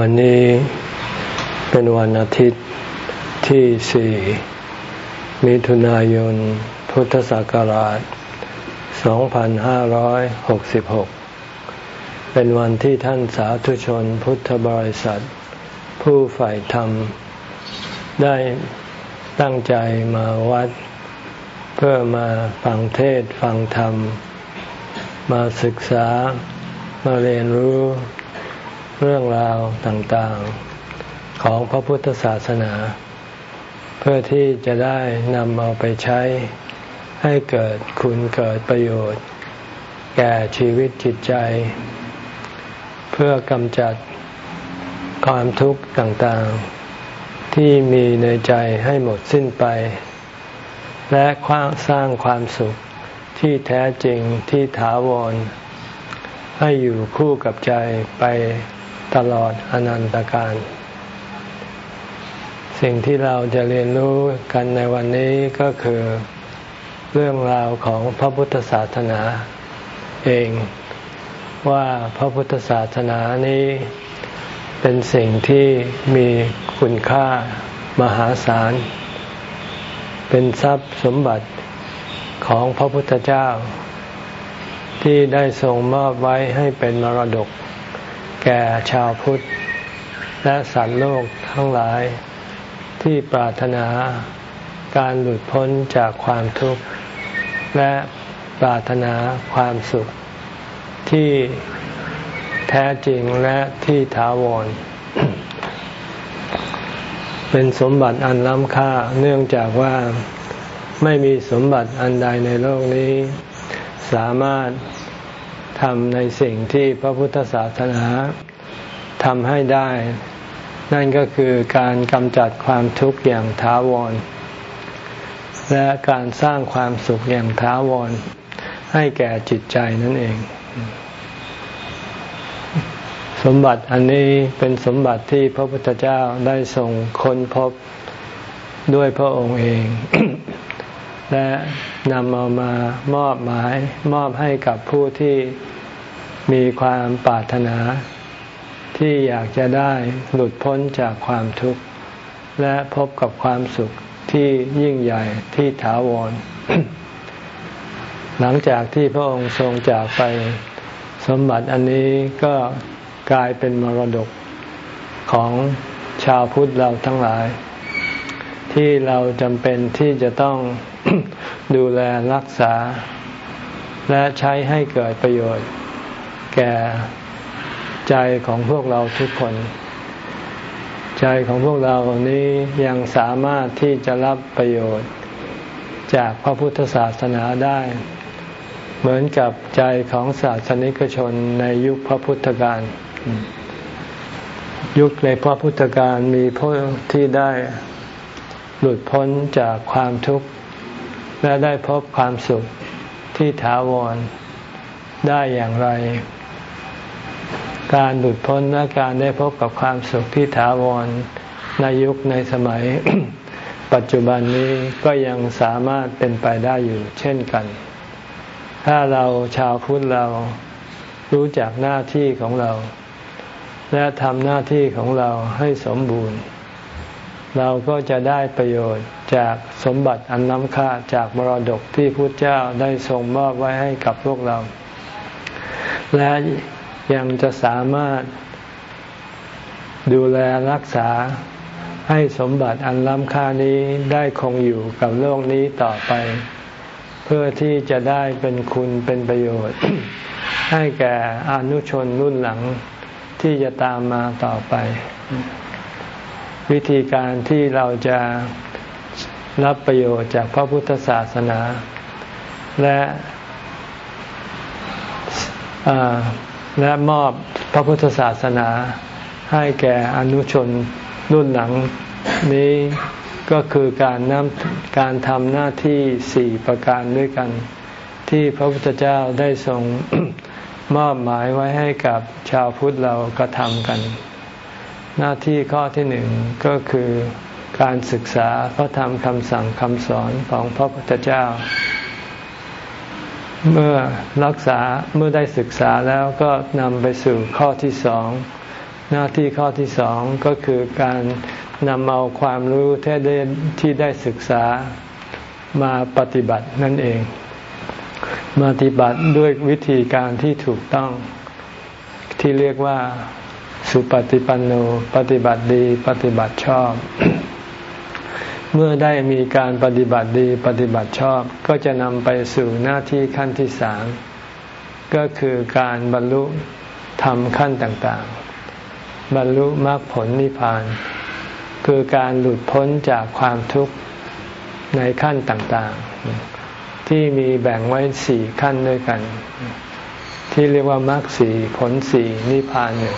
วันนี้เป็นวันอาทิตย์ที่สี่มิถุนายน พุทธศักราช 2566 เป็นวันที่ท่านสาธุชนพุทธบริษัท ผู้ฝ่ายธรรม ได้ตั้งใจมาวัด เพื่อมาฟังเทศฟังธรรม มาศึกษามาเรียนรู้ เรื่องราวต่างๆของพระพุทธศาสนา เพื่อที่จะได้นำเอาไปใช้ให้เกิดคุณเกิดประโยชน์ แก่ชีวิตจิตใจ เพื่อกำจัดความทุกข์ต่างๆ ที่มีในใจให้หมดสิ้นไป และสร้างความสุขที่แท้จริงที่ถาวร ให้อยู่คู่กับใจไป ตลอดอนันตการ สิ่งที่เราจะเรียนรู้กันในวันนี้ก็คือเรื่องราวของพระพุทธศาสนาเองว่าพระพุทธศาสนานี้เป็นสิ่งที่มีคุณค่ามหาศาล เป็นทรัพย์สมบัติของพระพุทธเจ้า ที่ได้ทรงมอบไว้ให้เป็นมรดก แก่ชาวพุทธ และสัตว์โลกทั้งหลาย ที่ปรารถนาการหลุดพ้นจากความทุกข์ และปรารถนาความสุข ที่แท้จริงและที่ถาวร เป็นสมบัติอันล้ำค่าเนื่องจากว่าไม่มีสมบัติอันใดในโลกนี้ สามารถ ทำในสิ่งที่พระพุทธศาสนาทำให้ได้ นั่นก็คือการกำจัดความทุกข์อย่างถาวร และการสร้างความสุขอย่างถาวร ให้แก่จิตใจนั่นเอง สมบัติอันนี้เป็นสมบัติที่พระพุทธเจ้าได้ส่งค้นพบด้วยพระองค์เอง และนำเอามามอบหมายมอบให้กับผู้ที่ มีความปรารถนาที่อยากจะได้หลุดพ้นจากความทุกข์ และพบกับความสุขที่ยิ่งใหญ่ที่ถาวร หลังจากที่พระองค์ทรงจากไปสมบัติอันนี้ก็กลายเป็นมรดกของชาวพุทธเราทั้งหลาย ที่เราจำเป็นที่จะต้องดูแลรักษา และใช้ให้เกิดประโยชน์ แก่ใจของพวกเราทุกคน ใจของพวกเรานี้ยังสามารถที่จะรับประโยชน์ จากพระพุทธศาสนาได้ เหมือนกับใจของศาสนิกชนในยุคพระพุทธการยุคในพระพุทธการมีผู้ที่ได้หลุดพ้นจากความทุกข์และได้พบความสุขที่ถาวรได้อย่างไร การหลุดพ้นและการได้พบกับความสุขที่ถาวรในยุคในสมัย ปัจจุบันนี้ก็ยังสามารถเป็นไปได้อยู่เช่นกัน ถ้าเราชาวพุทธเรารู้จักหน้าที่ของเรา และทำหน้าที่ของเราให้สมบูรณ์ เราก็จะได้ประโยชน์จากสมบัติอันล้ำค่าจากมรดกที่พุทธเจ้าได้ทรงมอบไว้ให้กับพวกเรา และ ยังจะสามารถดูแลรักษาให้สมบัติอันล้ำค่านี้ได้คงอยู่กับโลกนี้ต่อไป เพื่อที่จะได้เป็นคุณเป็นประโยชน์ ให้แก่อนุชนรุ่นหลังที่จะตามมาต่อไป วิธีการที่เราจะรับประโยชน์จากพระพุทธศาสนา และ และมอบพระพุทธศาสนาให้แก่อนุชนรุ่นหลังนี้ก็คือการนำการทำหน้าที่สี่ประการด้วยกัน ที่พระพุทธเจ้าได้ทรงมอบหมายไว้ให้กับชาวพุทธเรากระทำกัน หน้าที่ข้อที่หนึ่งก็คือการศึกษาพระธรรมคำสั่งคำสอนของพระพุทธเจ้า เมื่อรักษาเมื่อได้ศึกษาแล้วก็นำไปสู่ข้อที่สองหน้าที่ข้อที่สองก็คือการนำเอาความรู้ที่ได้ที่ได้ศึกษามาปฏิบัตินั่นเอง มาปฏิบัติด้วยวิธีการที่ถูกต้อง ที่เรียกว่าสุปฏิปันโน ปฏิบัติดี ปฏิบัติชอบ เมื่อได้มีการปฏิบัติดีปฏิบัติชอบก็จะนำไปสู่หน้าที่ขั้นที่สามก็คือการบรรลุธรรมขั้นต่างๆ บรรลุมรรคผลนิพพาน คือการหลุดพ้นจากความทุกข์ในขั้นต่างๆ ที่มีแบ่งไว้สี่ขั้นด้วยกัน ที่เรียกว่ามรรคสี่ผลสี่นิพพานหนึ่ง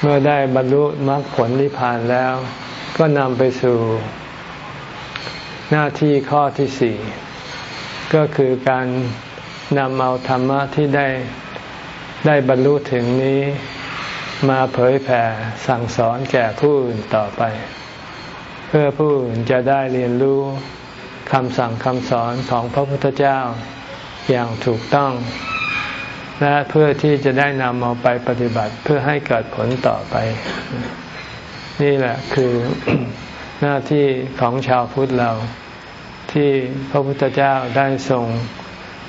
เมื่อได้บรรลุมรรคผลนิพพานแล้ว ก็นำไปสู่หน้าที่ข้อที่สี่ก็คือการนำเอาธรรมะที่ได้ได้บรรลุถึงนี้มาเผยแผ่สั่งสอนแก่ผู้อื่นต่อไป เพื่อผู้อื่นจะได้เรียนรู้คำสั่งคำสอนของพระพุทธเจ้าอย่างถูกต้อง และเพื่อที่จะได้นำเอาไปปฏิบัติเพื่อให้เกิดผลต่อไป นี่แหละคือหน้าที่ของชาวพุทธเรา ที่พระพุทธเจ้าได้ทรง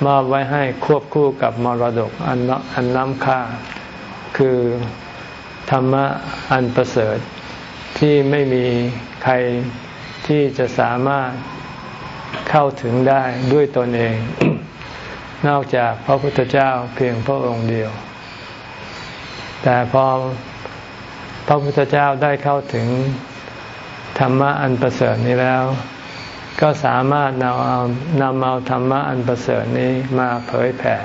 มอบไว้ให้ควบคู่กับมรดกอันอันล้ำค่า คือธรรมะอันประเสริฐ ที่ไม่มีใครที่จะสามารถเข้าถึงได้ด้วยตนเอง นอกจากพระพุทธเจ้าเพียงพระองค์เดียว แต่พอ พระพุทธเจ้าได้เข้าถึงธรรมะอันประเสริฐนี้แล้ว ก็สามารถนำเอานำเอาธรรมะอันประเสริฐนี้มาเผยแผ่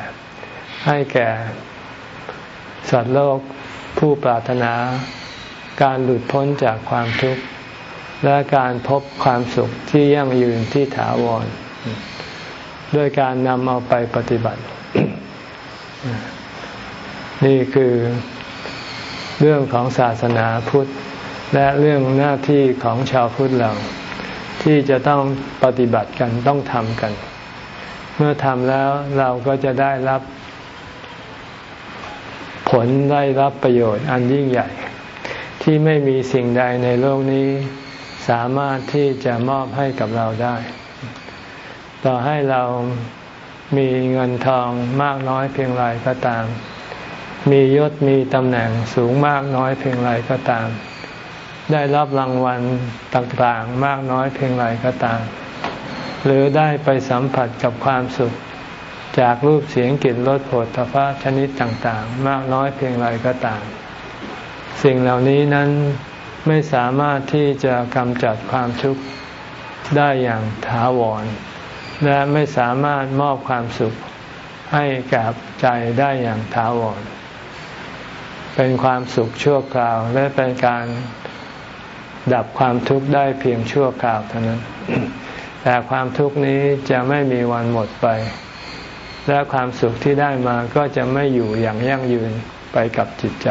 ให้แก่ สัตว์โลกผู้ปรารถนา การหลุดพ้นจากความทุกข์ และการพบความสุขที่ยั่งยืนที่ถาวร ด้วยการนำเอาไปปฏิบัติ นี่คือ เรื่องของศาสนาพุทธ และเรื่องหน้าที่ของชาวพุทธเรา ที่จะต้องปฏิบัติกันต้องทำกัน เมื่อทำแล้วเราก็จะได้รับ ผลได้รับประโยชน์อันยิ่งใหญ่ ที่ไม่มีสิ่งใดในโลกนี้ สามารถที่จะมอบให้กับเราได้ ต่อให้เรามีเงินทองมากน้อยเพียงไรก็ตาม มียศมีตำแหน่งสูงมากน้อยเพียงไรก็ตาม ได้รับรางวัลต่างๆ มากน้อยเพียงไรก็ตาม หรือได้ไปสัมผัสกับความสุข จากรูปเสียงกลิ่นรสโผฏฐพะชนิดต่างๆ มากน้อยเพียงไรก็ตาม สิ่งเหล่านี้นั้นไม่สามารถที่จะกำจัดความทุกข์ได้อย่างถาวร และไม่สามารถมอบความสุขให้กับใจได้อย่างถาวร เป็นความสุขชั่วคราว และเป็นการดับความทุกข์ได้เพียงชั่วคราวเท่านั้น แต่ความทุกข์นี้จะไม่มีวันหมดไป และความสุขที่ได้มาก็จะไม่อยู่อย่างยั่งยืนไปกับจิตใจ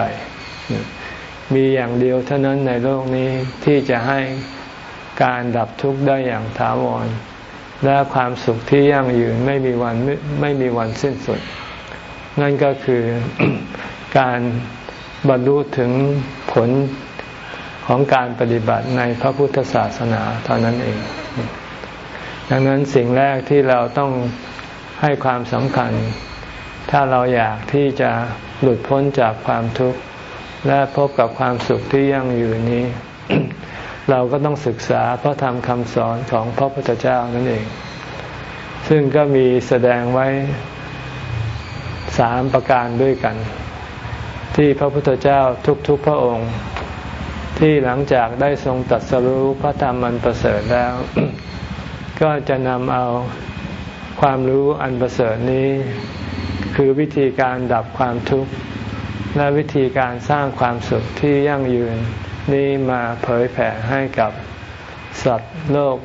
มีอย่างเดียวเท่านั้นในโลกนี้ที่จะให้การดับทุกข์ได้อย่างถาวร และความสุขที่ยั่งยืนไม่มีวันไม่มีวันสิ้นสุด นั่นก็คือการ บรรลุถึงผลของการปฏิบัติในพระพุทธศาสนาเท่านั้นเอง ดังนั้นสิ่งแรกที่เราต้องให้ความสำคัญ ถ้าเราอยากที่จะหลุดพ้นจากความทุกข์ และพบกับความสุขที่ยั่งยืนนี้ เราก็ต้องศึกษาพระธรรมคำสอนของพระพุทธเจ้านั่นเอง ซึ่งก็มีแสดงไว้สามประการด้วยกัน ที่พระพุทธเจ้าทุกๆพระองค์ ที่หลังจากได้ทรงตัดสรู้พระธรรมอันประเสริฐแล้ว ก็จะนำเอาความรู้อันประเสริฐนี้ คือวิธีการดับความทุกข์ และวิธีการสร้างความสุขที่ยั่งยืนนี้มาเผยแผ่ให้กับสัตว์โลก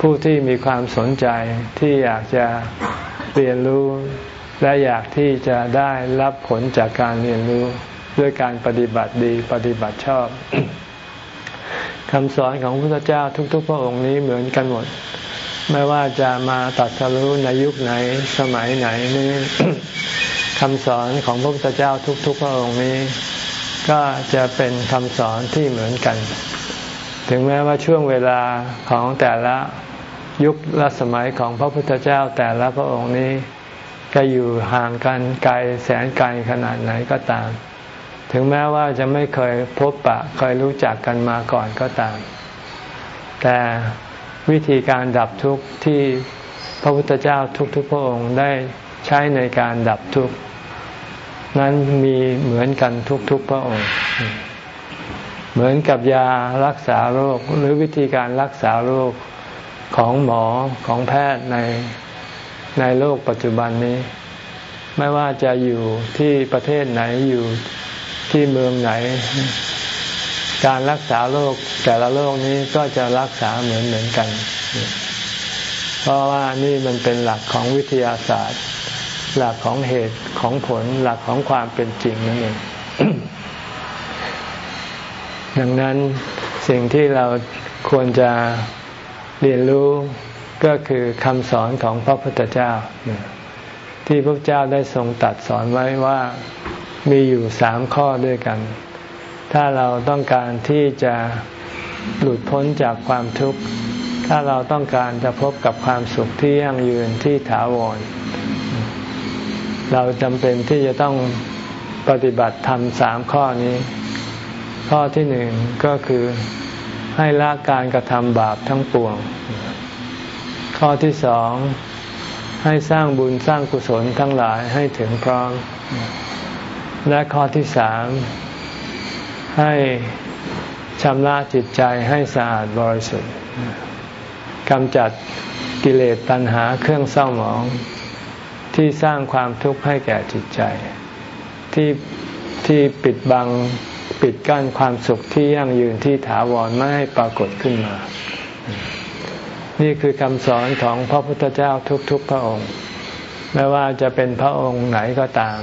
ผู้ที่มีความสนใจที่อยากจะเรียนรู้ และอยากที่จะได้รับผลจากการเรียนรู้ด้วยการปฏิบัติดีปฏิบัติชอบคำสอนของพระพุทธเจ้าทุก ๆ พระองค์นี้เหมือนกันหมด ไม่ว่าจะมาตัดสรู้ในยุคไหนสมัยไหนนี้คำสอนของพระพุทธเจ้าทุก ๆ พระองค์นี้ ก็จะเป็นคำสอนที่เหมือนกัน ถึงแม้ว่าช่วงเวลาของแต่ละยุคละสมัยของพระพุทธเจ้าแต่ละพระองค์นี้ จะอยู่ห่างกันไกลแสนไกลขนาดไหนก็ตาม ถึงแม้ว่าจะไม่เคยพบปะเคยรู้จักกันมาก่อนก็ตาม แต่วิธีการดับทุกข์ที่พระพุทธเจ้าทุกๆพระองค์ได้ใช้ในการดับทุกข์นั้นมีเหมือนกันทุกๆพระองค์ เหมือนกับยารักษาโรคหรือวิธีการรักษาโรคของหมอของแพทย์ใน ในโลกปัจจุบันนี้ ไม่ว่าจะอยู่ที่ประเทศไหนอยู่ที่เมืองไหน การรักษาโรคแต่ละโรคนี้ก็จะรักษาเหมือนเหมือนกัน เพราะว่านี่มันเป็นหลักของวิทยาศาสตร์ หลักของเหตุของผลหลักของความเป็นจริงนั่นเองดังนั้นสิ่งที่เราควรจะเรียนรู้ ก็คือคำสอนของพระพุทธเจ้า ที่พระเจ้าได้ทรงตัดสอนไว้ว่ามีอยู่สามข้อด้วยกัน ถ้าเราต้องการที่จะหลุดพ้นจากความทุกข์ ถ้าเราต้องการจะพบกับความสุขที่ยั่งยืนที่ถาวร เราจำเป็นที่จะต้องปฏิบัติธรรมสามข้อนี้ ข้อที่หนึ่งก็คือให้ละการกระทำบาปทั้งปวง ข้อที่สองให้สร้างบุญสร้างกุศลทั้งหลายให้ถึงพร้อม และข้อที่สามให้ชำระจิตใจให้สะอาดบริสุทธิ์กำจัดกิเลสตัณหาเครื่องเศร้าหมองที่สร้างความทุกข์ให้แก่จิตใจ ที่ที่ปิดบังปิดกั้นความสุขที่ยั่งยืนที่ถาวรไม่ให้ปรากฏขึ้นมา นี่คือคำสอนของพระพุทธเจ้าทุกๆพระองค์ ไม่ว่าจะเป็นพระองค์ไหนก็ตาม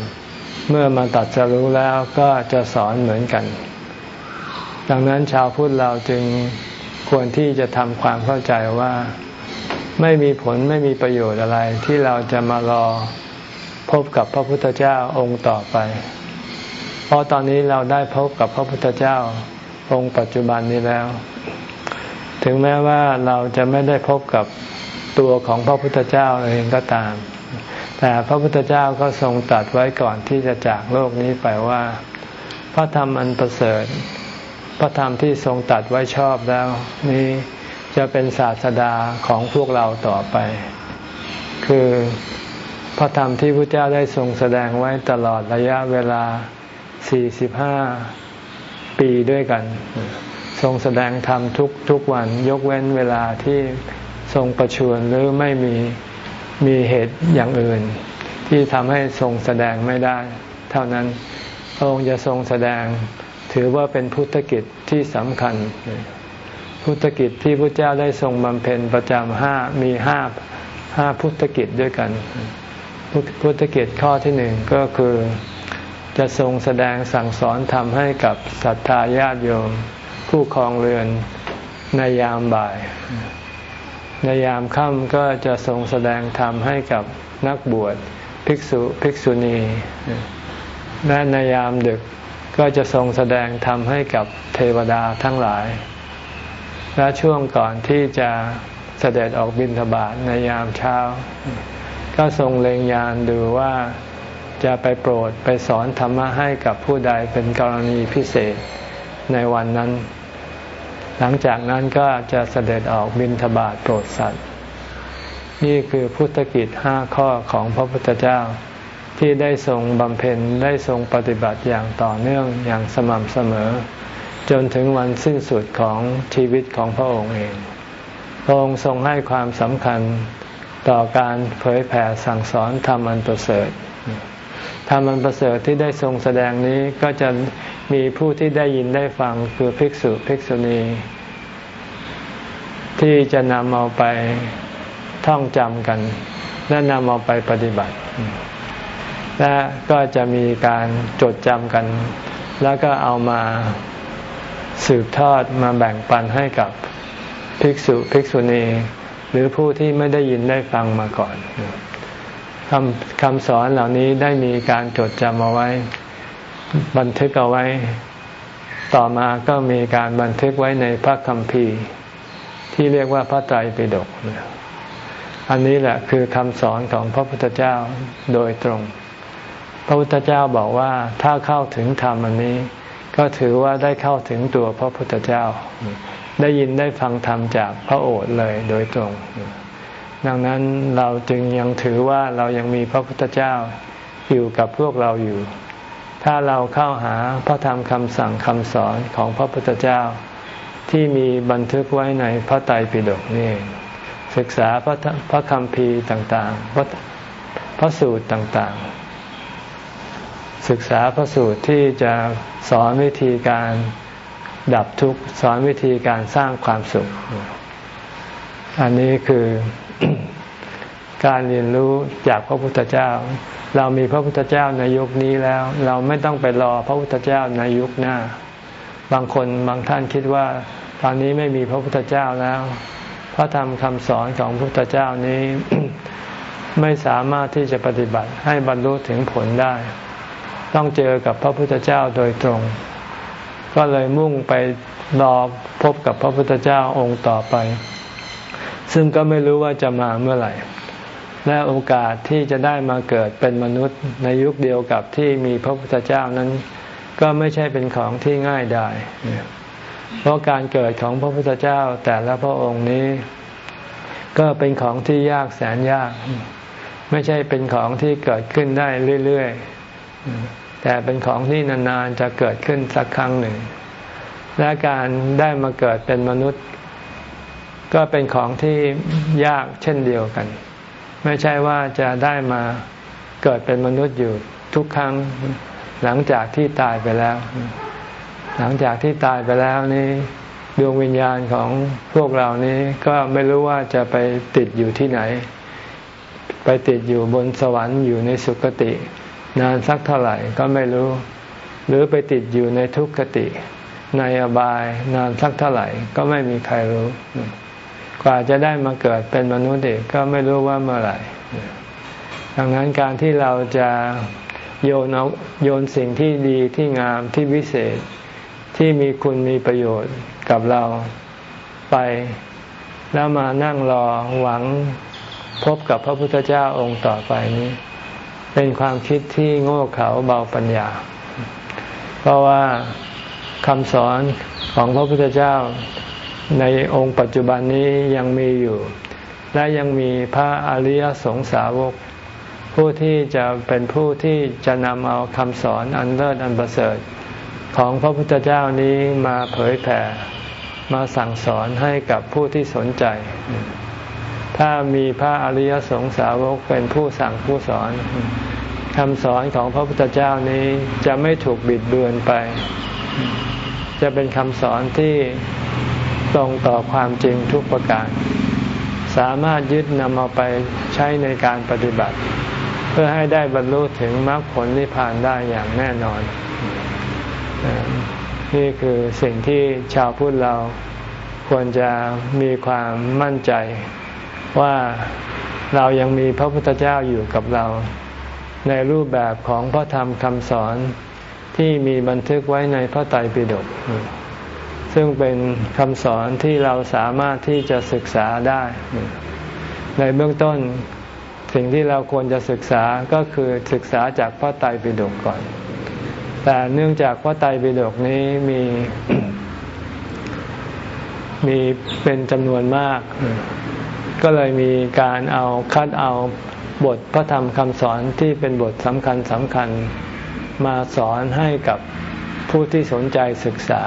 เมื่อมาตัดสรู้แล้วก็จะสอนเหมือนกัน ดังนั้นชาวพุทธเราจึงควรที่จะทำความเข้าใจว่า ไม่มีผลไม่มีประโยชน์อะไรที่เราจะมารอพบกับพระพุทธเจ้าองค์ต่อไป เพราะตอนนี้เราได้พบกับพระพุทธเจ้าองค์ปัจจุบันนี้แล้ว ถึงแม้ว่าเราจะไม่ได้พบกับตัวของพระพุทธเจ้าเองก็ตาม แต่พระพุทธเจ้าก็ทรงตัดไว้ก่อนที่จะจากโลกนี้ไปว่า พระธรรมอันประเสริฐ พระธรรมที่ทรงตัดไว้ชอบแล้ว นี้จะเป็นศาสดาของพวกเราต่อไป คือพระธรรมที่พระเจ้าได้ทรงแสดงไว้ตลอดระยะเวลา 45 ปีด้วยกัน ทรงแสดงธรรมทุกทุกวัน ยกเว้นเวลาที่ทรงประชวรหรือไม่มีมีเหตุอย่างอื่น ที่ทำให้ทรงแสดงไม่ได้ เท่านั้นพระองค์จะทรงแสดงถือว่าเป็นพุทธกิจที่สำคัญ พุทธกิจที่พระเจ้าได้ทรงบำเพ็ญประจำห้ามีห้าห้าพุทธกิจด้วยกัน พุทธกิจข้อที่หนึ่งก็คือจะทรงแสดงสั่งสอนทำให้กับศรัทธาญาติโยม ผู้ครองเรือนในยามบ่าย ในยามค่ำก็จะทรงแสดงธรรมให้กับนักบวชภิกษุภิกษุณีและในยามดึกก็จะทรงแสดงธรรมให้กับเทวดาทั้งหลาย และช่วงก่อนที่จะเสด็จออกบิณฑบาตในยามเช้า ก็ทรงเล็งยานดูว่าจะไปโปรดไปสอนธรรมะให้กับผู้ใดเป็นกรณีพิเศษในวันนั้น หลังจากนั้นก็จะเสด็จออกบินทบาทโปรดสัตว์ นี่คือพุทธกิจห้าข้อของพระพุทธเจ้าที่ได้ทรงบำเพ็ญได้ทรงปฏิบัติอย่างต่อเนื่องอย่างสม่ำเสมอ จนถึงวันสิ้นสุดของชีวิตของพระองค์เอง พระองค์ทรงให้ความสำคัญต่อการเผยแผ่สั่งสอนธรรมอันประเสริฐ ธรรมันประเสริฐที่ได้ทรงแสดงนี้ก็จะมีผู้ที่ได้ยินได้ฟังคือภิกษุภิกษุณี ที่จะนำเอาไปท่องจำกัน และนำเอาไปปฏิบัติ และก็จะมีการจดจำกัน แล้วก็เอามาสืบทอดมาแบ่งปันให้กับภิกษุภิกษุณี หรือผู้ที่ไม่ได้ยินได้ฟังมาก่อน คำคำสอนเหล่านี้ได้มีการจดจำเอาไว้ บันทึกเอาไว้ ต่อมาก็มีการบันทึกไว้ในพระคัมภีร์ ที่เรียกว่าพระไตรปิฎกอันนี้แหละคือคำสอนของพระพุทธเจ้าโดยตรง พระพุทธเจ้าบอกว่าถ้าเข้าถึงธรรมอันนี้ ก็ถือว่าได้เข้าถึงตัวพระพุทธเจ้า ได้ยินได้ฟังธรรมจากพระโอษฐ์เลยโดยตรง ดังนั้นเราจึงยังถือว่าเรายังมีพระพุทธเจ้าอยู่กับพวกเราอยู่ ถ้าเราเข้าหาพระธรรมคำสั่งคำสอนของพระพุทธเจ้า ที่มีบันทึกไว้ในพระไตรปิฎกนี่ศึกษาพระพระคำพีต่างๆ พระพระสูตรต่างๆ ศึกษาพระสูตรที่จะสอนวิธีการดับทุกข์สอนวิธีการสร้างความสุข อันนี้คือ การเรียนรู้จากพระพุทธเจ้า เรามีพระพุทธเจ้าในยุคนี้แล้ว เราไม่ต้องไปรอพระพุทธเจ้าในยุคหน้า บางคนบางท่านคิดว่าตอนนี้ไม่มีพระพุทธเจ้าแล้ว พระธรรมคำสอนของพระพุทธเจ้านี้ ไม่สามารถที่จะปฏิบัติให้บรรลุถึงผลได้ ต้องเจอกับพระพุทธเจ้าโดยตรง ก็เลยมุ่งไปรอพบกับพระพุทธเจ้าองค์ต่อไป ซึ่งก็ไม่รู้ว่าจะมาเมื่อไหร่ และโอกาสที่จะได้มาเกิดเป็นมนุษย์ในยุคเดียวกับที่มีพระพุทธเจ้านั้น ก็ไม่ใช่เป็นของที่ง่ายได้เพราะการเกิดของพระพุทธเจ้าแต่ละพระองค์นี้ ก็เป็นของที่ยากแสนยาก ไม่ใช่เป็นของที่เกิดขึ้นได้เรื่อยๆ แต่เป็นของที่นานๆจะเกิดขึ้นสักครั้งหนึ่ง และการได้มาเกิดเป็นมนุษย์ ก็เป็นของที่ยากเช่นเดียวกัน ไม่ใช่ว่าจะได้มาเกิดเป็นมนุษย์อยู่ทุกครั้งหลังจากที่ตายไปแล้ว หลังจากที่ตายไปแล้วนี้ดวงวิญญาณของพวกเรานี้ก็ไม่รู้ว่าจะไปติดอยู่ที่ไหน ไปติดอยู่บนสวรรค์อยู่ในสุคติ นานสักเท่าไหร่ก็ไม่รู้ หรือไปติดอยู่ในทุกขติ ในอบายนานสักเท่าไหร่ก็ไม่มีใครรู้ กว่าจะได้มาเกิดเป็นมนุษย์เด็กก็ไม่รู้ว่าเมื่อไหร่ดังนั้นการที่เราจะโยนเอาโยนสิ่งที่ดีที่งามที่วิเศษที่มีคุณมีประโยชน์กับเราไป แล้วมานั่งรอหวังพบกับพระพุทธเจ้าองค์ต่อไปนี้ เป็นความคิดที่โง่เขลาเบาปัญญา เพราะว่าคำสอนของพระพุทธเจ้า ในองค์ปัจจุบันนี้ยังมีอยู่ และยังมีพระอริยสงสาวก ผู้ที่จะเป็นผู้ที่จะนำเอาคำสอนอันเลิศอันประเสริฐ ของพระพุทธเจ้านี้มาเผยแผ่มาสั่งสอนให้กับผู้ที่สนใจ ถ้ามีพระอริยสงสาวกเป็นผู้สั่งผู้สอนคำสอนของพระพุทธเจ้านี้จะไม่ถูกบิดเบือนไป จะเป็นคำสอนที่ ตรงต่อความจริงทุกประการ สามารถยึดนำเอาไปใช้ในการปฏิบัติ เพื่อให้ได้บรรลุถึงมรรคผลนิพพานได้อย่างแน่นอน นี่คือสิ่งที่ชาวพุทธเราควรจะมีความมั่นใจว่าเรายังมีพระพุทธเจ้าอยู่กับเรา ในรูปแบบของพระธรรมคำสอนที่มีบันทึกไว้ในพระไตรปิฎก ซึ่งเป็นคำสอนที่เราสามารถที่จะศึกษาได้ ในเบื้องต้นสิ่งที่เราควรจะศึกษาก็คือศึกษาจากพระไตรปิฎกก่อน แต่เนื่องจากพระไตรปิฎกนี้มีมีเป็นจำนวนมาก ก็เลยมีการเอาคัดเอาบทพระธรรมคำสอนที่เป็นบทสำคัญสำคัญมาสอนให้กับผู้ที่สนใจศึกษา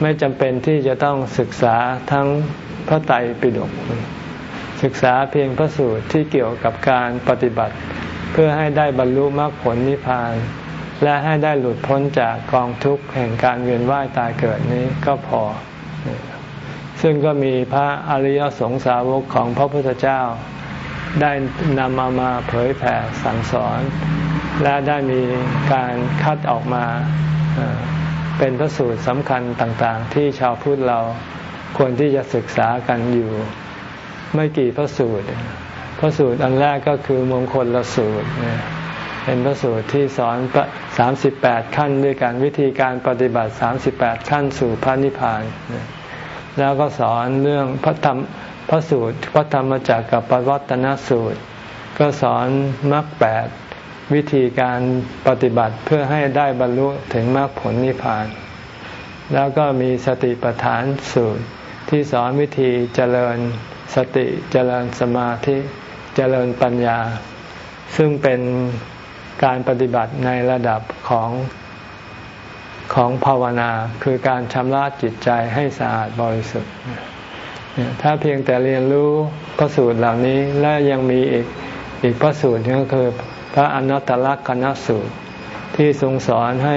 ไม่จำเป็นที่จะต้องศึกษาทั้งพระไตรปิฎกศึกษาเพียงพระสูตรที่เกี่ยวกับการปฏิบัติ เพื่อให้ได้บรรลุมรรคผลนิพพาน และให้ได้หลุดพ้นจากกองทุกข์แห่งการเวียนว่ายตายเกิดนี้ก็พอ ซึ่งก็มีพระอริยสงสาวกของพระพุทธเจ้า ได้นำมามาเผยแผ่สั่งสอน และได้มีการคัดออกมา เป็นพระสูตรสำคัญต่างๆ ที่ชาวพุทธเราควรที่จะศึกษากันอยู่ ไม่กี่พระสูตร พระสูตรอันแรกก็คือมงคลละสูตร เป็นพระสูตรที่สอนสามสิบแปดขั้นด้วยการวิธีการปฏิบัติสามสิบแปดขั้นสู่พระนิพพาน แล้วก็สอนเรื่องพระธรรมพระสูตรพระธรรมจักรกับปวัตนสูตร ก็สอนมรรคแปด วิธีการปฏิบัติเพื่อให้ได้บรรลุถึงมรรคผลนิพพาน แล้วก็มีสติปัฏฐานสูตร ที่สอนวิธีเจริญสติเจริญสมาธิเจริญปัญญา ซึ่งเป็นการปฏิบัติในระดับของของภาวนาคือการชำระจิตใจให้สะอาดบริสุทธิ์ ถ้าเพียงแต่เรียนรู้พระสูตรเหล่านี้และยังมีอีกอีกพระสูตรก็คือ ระอนัตตลักษณสูตร ที่ทรงสอนให้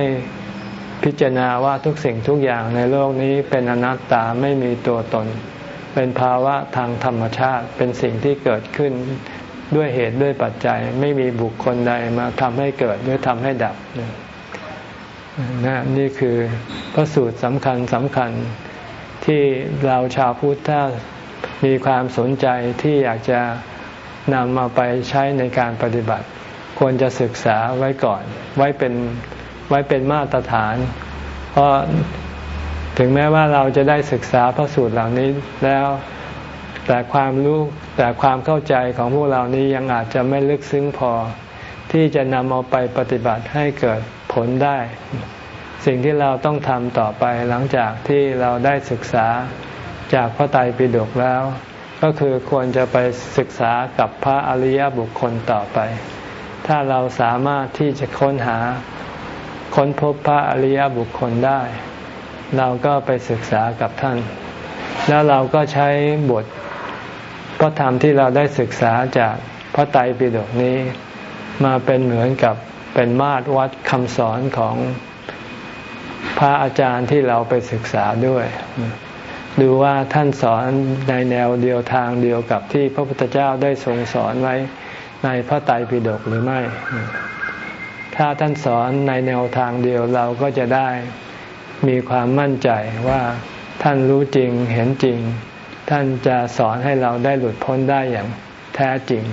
พิจารณาว่าทุกสิ่งทุกอย่างในโลกนี้เป็นอนัตตาไม่มีตัวตน เป็นภาวะทางธรรมชาติเป็นสิ่งที่เกิดขึ้นด้วยเหตุด้วยปัจจัยไม่มีบุคคลใดมาทำให้เกิดหรือทำให้ดับนะนี่คือพระสูตรสำคัญสำคัญที่เราชาวพุทธถ้ามีความสนใจที่อยากจะนำมาไปใช้ในการปฏิบัติ ควรจะศึกษาไว้ก่อน ไว้เป็นไว้เป็นมาตรฐาน เพราะถึงแม้ว่าเราจะได้ศึกษาพระสูตรเหล่านี้แล้วแต่ความรู้แต่ความเข้าใจของพวกเรานี้ยังอาจจะไม่ลึกซึ้งพอ ที่จะนำเอาไปปฏิบัติให้เกิดผลได้ สิ่งที่เราต้องทำต่อไปหลังจากที่เราได้ศึกษาจากพระไตรปิฎกแล้ว ก็คือควรจะไปศึกษากับพระอริยบุคคลต่อไป ถ้าเราสามารถที่จะค้นหาค้นพบพระอริยบุคคลได้ เราก็ไปศึกษากับท่าน แล้วเราก็ใช้บทพระธรรมที่เราได้ศึกษาจากพระไตรปิฎกนี้ มาเป็นเหมือนกับเป็นมาตรวัดคำสอนของพระอาจารย์ที่เราไปศึกษาด้วย ดูว่าท่านสอนในแนวเดียวทางเดียวกับที่พระพุทธเจ้าได้ทรงสอนไว้ ในพระไตรปิฎกหรือไม่ ถ้าท่านสอนในแนวทางเดียวเราก็จะได้มีความมั่นใจว่าท่านรู้จริงเห็นจริง ท่านจะสอนให้เราได้หลุดพ้นได้อย่างแท้จริง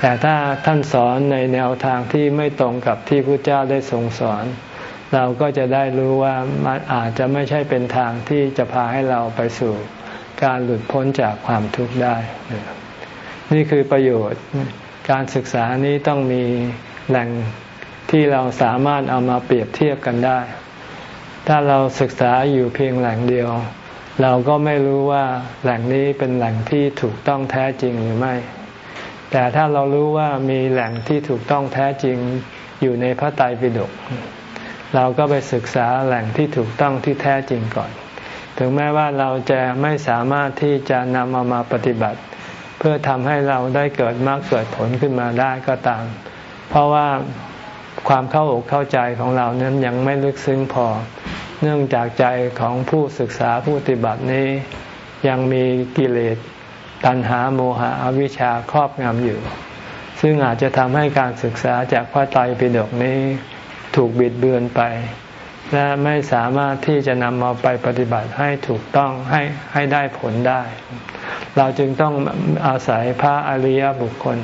แต่ถ้าท่านสอนในแนวทางที่ไม่ตรงกับที่พระเจ้าได้ทรงสอน เราก็จะได้รู้ว่ามันอาจจะไม่ใช่เป็นทางที่จะพาให้เราไปสู่การหลุดพ้นจากความทุกข์ได้ นี่คือประโยชน์ การศึกษานี้ต้องมีแหล่งที่เราสามารถเอามาเปรียบเทียบกันได้ ถ้าเราศึกษาอยู่เพียงแหล่งเดียว เราก็ไม่รู้ว่าแหล่งนี้เป็นแหล่งที่ถูกต้องแท้จริงหรือไม่ แต่ถ้าเรารู้ว่ามีแหล่งที่ถูกต้องแท้จริงอยู่ในพระไตรปิฎก เราก็ไปศึกษาแหล่งที่ถูกต้องที่แท้จริงก่อน ถึงแม้ว่าเราจะไม่สามารถที่จะนำเอามาปฏิบัติ เพื่อทำให้เราได้เกิดมรรคเกิดผลขึ้นมาได้ก็ตาม เพราะว่าความเข้าอกเข้าใจของเรานั้นยังไม่ลึกซึ้งพอ เนื่องจากใจของผู้ศึกษาผู้ปฏิบัตินี้ ยังมีกิเลสตัณหาโมหะอวิชชาครอบงำอยู่ ซึ่งอาจจะทำให้การศึกษาจากพระไตรปิฎกนี้ถูกบิดเบือนไป และไม่สามารถที่จะนำมาไปปฏิบัติให้ถูกต้องให้ให้ได้ผลได้ เราจึงต้องอาศัยพระอริยบุคคล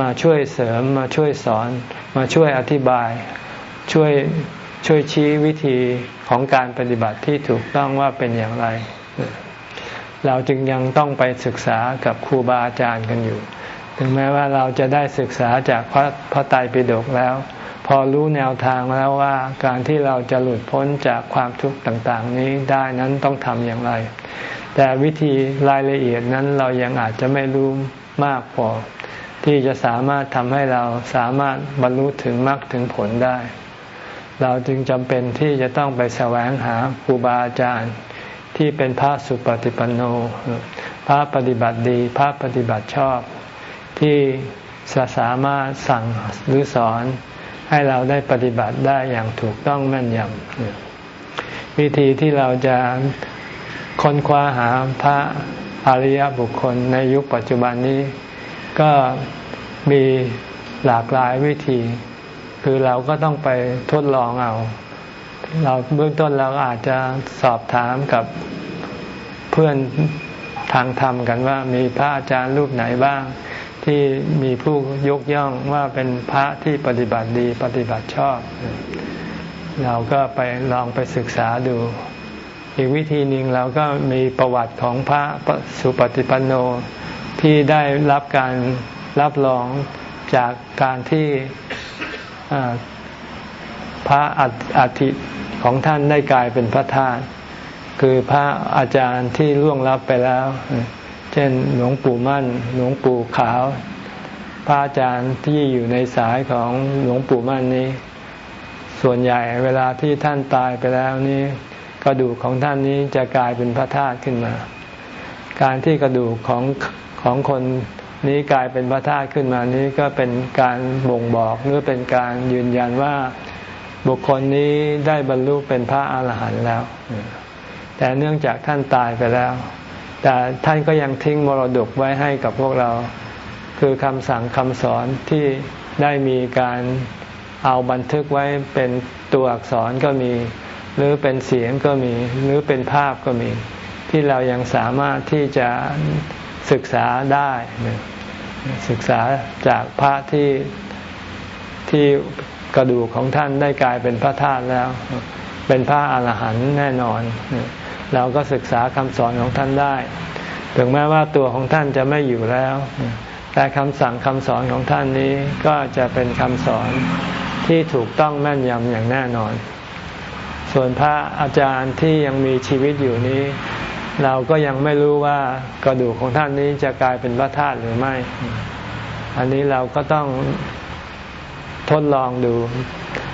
มาช่วยเสริมมาช่วยสอน มาช่วยอธิบาย ช่วยช่วยชี้วิธีของการปฏิบัติที่ถูกต้องว่าเป็นอย่างไร เราจึงยังต้องไปศึกษากับครูบาอาจารย์กันอยู่ ถึงแม้ว่าเราจะได้ศึกษาจากพระพระไตรปิฎกแล้ว พอรู้แนวทางแล้วว่าการที่เราจะหลุดพ้นจากความทุกข์ต่าง ๆ นี้ได้นั้นต้องทำอย่างไร แต่วิธีรายละเอียดนั้นเรายังอาจจะไม่รู้มากพอ ที่จะสามารถทำให้เราสามารถบรรลุถึงมรรคถึงผลได้ เราจึงจำเป็นที่จะต้องไปแสวงหาครูบาอาจารย์ที่เป็นพระสุปฏิปันโน พระปฏิบัติดี พระปฏิบัติชอบ ที่จะสามารถสั่งหรือสอนให้เราได้ปฏิบัติได้อย่างถูกต้องแม่นยำวิธีที่เราจะ ค้นคว้าหาพระอริยบุคคลในยุคปัจจุบันนี้ ก็มีหลากหลายวิธี คือเราก็ต้องไปทดลองเอา เราเบื้องต้นเราอาจจะสอบถามกับเพื่อนทางธรรมกันว่ามีพระอาจารย์รูปไหนบ้าง ที่มีผู้ยกย่องว่าเป็นพระที่ปฏิบัติดีปฏิบัติชอบ เราก็ไปลองไปศึกษาดู อีกวิธีหนึ่งเราก็มีประวัติของพระสุปฏิปันโนที่ได้รับการรับรองจากการที่พระอัฐิของท่านได้กลายเป็นพระธาตุคือพระอาจารย์ที่ล่วงลับไปแล้ว เช่นหลวงปู่มั่น หลวงปู่ขาว พระอาจารย์ที่อยู่ในสายของหลวงปู่มั่นนี้ ส่วนใหญ่เวลาที่ท่านตายไปแล้วนี้ กระดูกของท่านนี้จะกลายเป็นพระธาตุขึ้นมา การที่กระดูกของของคนนี้กลายเป็นพระธาตุขึ้นมานี้ก็เป็นการบ่งบอกหรือเป็นการยืนยันว่าบุคคลนี้ได้บรรลุเป็นพระอาหารหันต์แล้ว แต่เนื่องจากท่านตายไปแล้ว แต่ท่านก็ยังทิ้งมรดกไว้ให้กับพวกเรา คือคำสั่งคำสอนที่ได้มีการเอาบันทึกไว้เป็นตัวอักษรก็มี หรือเป็นเสียงก็มีหรือเป็นภาพก็มี ที่เรายังสามารถที่จะศึกษาได้ ศึกษาจากพระที่ที่กระดูกของท่านได้กลายเป็นพระธาตุแล้ว เป็นพระอาหารหันต์แน่นอน เราก็ศึกษาคำสอนของท่านได้ ถึงแม้ว่าตัวของท่านจะไม่อยู่แล้ว แต่คำสั่งคำสอนของท่านนี้ก็จะเป็นคำสอนที่ถูกต้องแม่นยำอย่างแน่นอน ส่วนพระอาจารย์ที่ยังมีชีวิตอยู่นี้ เราก็ยังไม่รู้ว่ากระดูกของท่านนี้จะกลายเป็นพระธาตุหรือไม่ อันนี้เราก็ต้องทดลองดู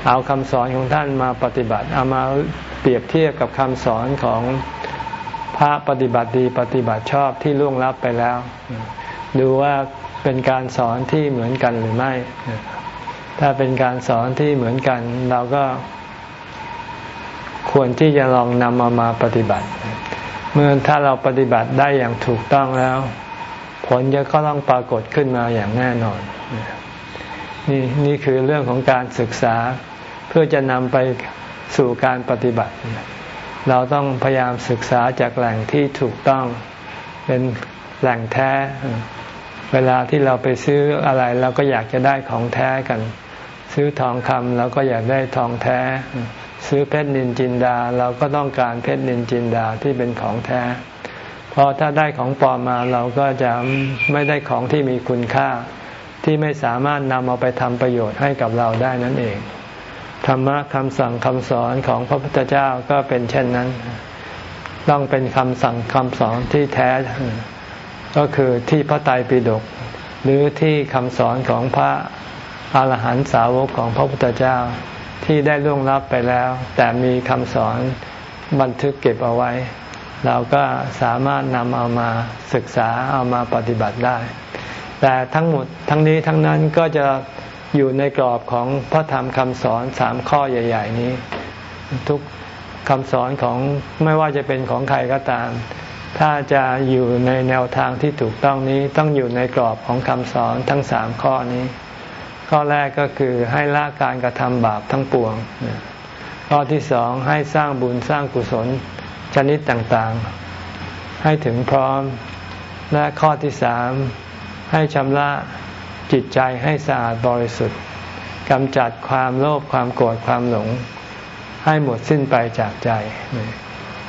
เอาคำสอนของท่านมาปฏิบัติ เอามาเปรียบเทียบกับคำสอนของพระปฏิบัติดีปฏิบัติชอบที่ล่วงลับไปแล้ว ดูว่าเป็นการสอนที่เหมือนกันหรือไม่ ถ้าเป็นการสอนที่เหมือนกัน เราก็ ควรที่จะลองนำมามาปฏิบัติ เมื่อถ้าเราปฏิบัติได้อย่างถูกต้องแล้ว ผลจะก็ต้องปรากฏขึ้นมาอย่างแน่นอน นี่นี่คือเรื่องของการศึกษาเพื่อจะนำไปสู่การปฏิบัติ เราต้องพยายามศึกษาจากแหล่งที่ถูกต้องเป็นแหล่งแท้ เวลาที่เราไปซื้ออะไรเราก็อยากจะได้ของแท้กัน ซื้อทองคำเราก็อยากได้ทองแท้ ซื้อเพชรนินจินดาเราก็ต้องการเพชรนินจินดาที่เป็นของแท้ เพอถ้าได้ของปลอมมาเราก็จะไม่ได้ของที่มีคุณค่า ที่ไม่สามารถนำเอาไปทำประโยชน์ให้กับเราได้นั่นเอง ธรรมะคำสั่งคำสอนของพระพุทธเจ้าก็เป็นเช่นนั้น ต้องเป็นคำสั่งคำสอนที่แท้ ก็คือที่พระไตรปิฎกหรือที่คำสอนของพระอาหารหันตสาวกของพระพุทธเจ้า ที่ได้ล่วงลับไปแล้ว แต่มีคำสอนบันทึกเก็บเอาไว้ เราก็สามารถนำเอามาศึกษาเอามาปฏิบัติได้ แต่ทั้งหมดทั้งนี้ทั้งนั้นก็จะอยู่ในกรอบของพระธรรมคำสอนสามข้อใหญ่ ๆ นี้ ทุกคำสอนของไม่ว่าจะเป็นของใครก็ตาม ถ้าจะอยู่ในแนวทางที่ถูกต้องนี้ต้องอยู่ในกรอบของคำสอนทั้งสามข้อนี้ ข้อแรกก็คือให้ละการกระทำบาปทั้งปวง ข้อที่สองให้สร้างบุญสร้างกุศลชนิดต่างๆ ให้ถึงพร้อม และข้อที่สามให้ชำระจิตใจให้สะอาดบริสุทธิ์กำจัดความโลภความโกรธความหลง ให้หมดสิ้นไปจากใจ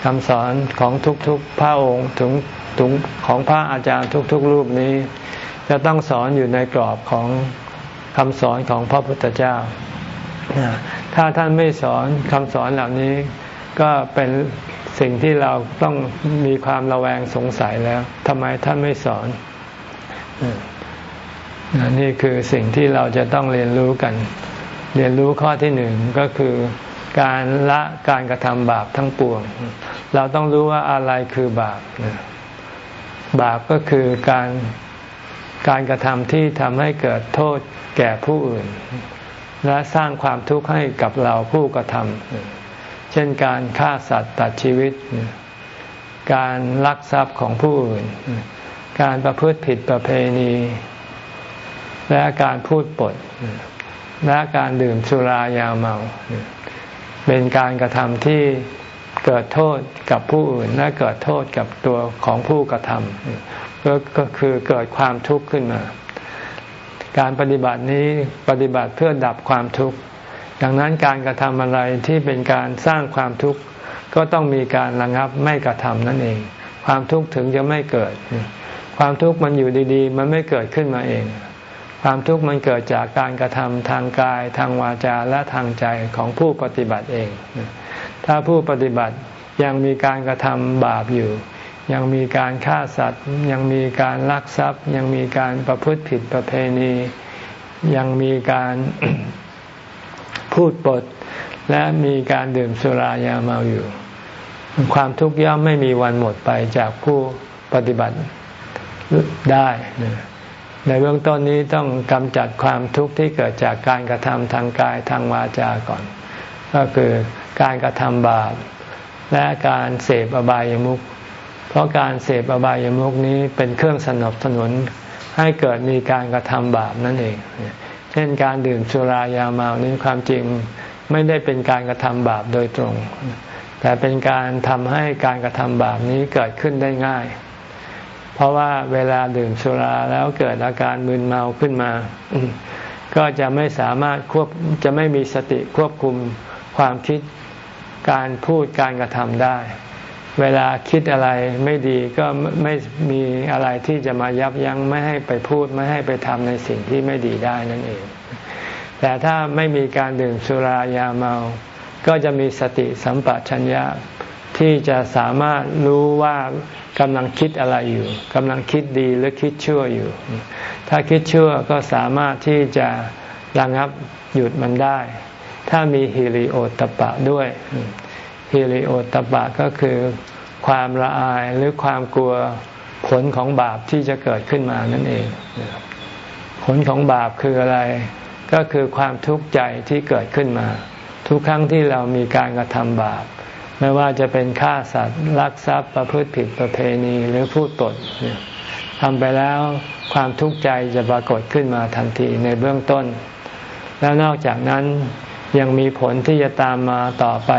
คำสอนของทุกๆพระองค์ถึงถึงของพระอาจารย์ทุกๆรูปนี้ จะต้องสอนอยู่ในกรอบของ คำสอนของพระพุทธเจ้า ถ้าท่านไม่สอนคำสอนเหล่านี้ ก็เป็นสิ่งที่เราต้องมีความระแวงสงสัยแล้วทำไมท่านไม่สอน นี่คือสิ่งที่เราจะต้องเรียนรู้กัน เรียนรู้ข้อที่หนึ่งก็คือการละการกระทำบาปทั้งปวง เราต้องรู้ว่าอะไรคือบาป บาปก็คือการ การกระทำที่ทำให้เกิดโทษแก่ผู้อื่น และสร้างความทุกข์ให้กับเราผู้กระทำเช่นการฆ่าสัตว์ตัดชีวิต การลักทรัพย์ของผู้อื่น การประพฤติผิดประเพณี และการพูดปด และการดื่มสุรายาเมา เป็นการกระทำที่เกิดโทษกับผู้อื่นและเกิดโทษกับตัวของผู้กระทำ ก็คือเกิดความทุกข์ขึ้นมา การปฏิบัตินี้ปฏิบัติเพื่อดับความทุกข์ดังนั้นการกระทำอะไรที่เป็นการสร้างความทุกข์ก็ต้องมีการระงับไม่กระทำนั่นเอง ความทุกข์ถึงจะไม่เกิด ความทุกข์มันอยู่ดีๆ มันไม่เกิดขึ้นมาเอง ความทุกข์มันเกิดจากการกระทำทางกาย ทางวาจาและทางใจของผู้ปฏิบัติเอง ถ้าผู้ปฏิบัติยังมีการกระทำบาปอยู่ ยังมีการฆ่าสัตว์ ยังมีการลักทรัพย์ ยังมีการประพฤติผิดประเพณี ยังมีการพูดปด และมีการดื่มสุรายาเมาอยู่ ความทุกข์ย่อมไม่มีวันหมดไปจากผู้ปฏิบัติได้ในเบื้องต้นนี้ต้องกำจัดความทุกข์ที่เกิดจากการกระทำทางกายทางวาจาก่อน ก็คือการกระทำบาปและการเสพอบายามุข ราะการเสพอบายามุขนี้เป็นเครื่องสนับสนุนให้เกิดมีการกระทำบาปนั่นเอง เช่นการดื่มสุรายาเมานี้ความจริงไม่ได้เป็นการกระทำบาปโดยตรง แต่เป็นการทำให้การกระทำบาปนี้เกิดขึ้นได้ง่าย เพราะว่าเวลาดื่มสุราแล้วเกิดอาการมึนเมาขึ้นมา ก็จะไม่สามารถควบจะไม่มีสติควบคุมความคิดการพูดการกระทำได้ เวลาคิดอะไรไม่ดีก็ไม่มีอะไรที่จะมายับยั้งไม่ให้ไปพูดไม่ให้ไปทำในสิ่งที่ไม่ดีได้นั่นเอง แต่ถ้าไม่มีการดื่มสุรายาเมา ก็จะมีสติสัมปชัญญะที่จะสามารถรู้ว่ากำลังคิดอะไรอยู่กำลังคิดดีหรือคิดชั่วอยู่ ถ้าคิดชั่วก็สามารถที่จะระงับหยุดมันได้ ถ้ามีฮิริโอตปะด้วย ฮิริโอตปะก็คือความละอายหรือความกลัวผลของบาปที่จะเกิดขึ้นมานั่นเอง ผลของบาปคืออะไร ก็คือความทุกข์ใจที่เกิดขึ้นมา ทุกครั้งที่เรามีการกระทำบาป ไม่ว่าจะเป็นฆ่าสัตว์ลักทรัพย์ประพฤติผิดประเพณีหรือพูดตดทำไปแล้วความทุกข์ใจจะปรากฏขึ้นมาทันทีในเบื้องต้น แล้วนอกจากนั้นยังมีผลที่จะตามมาต่อไป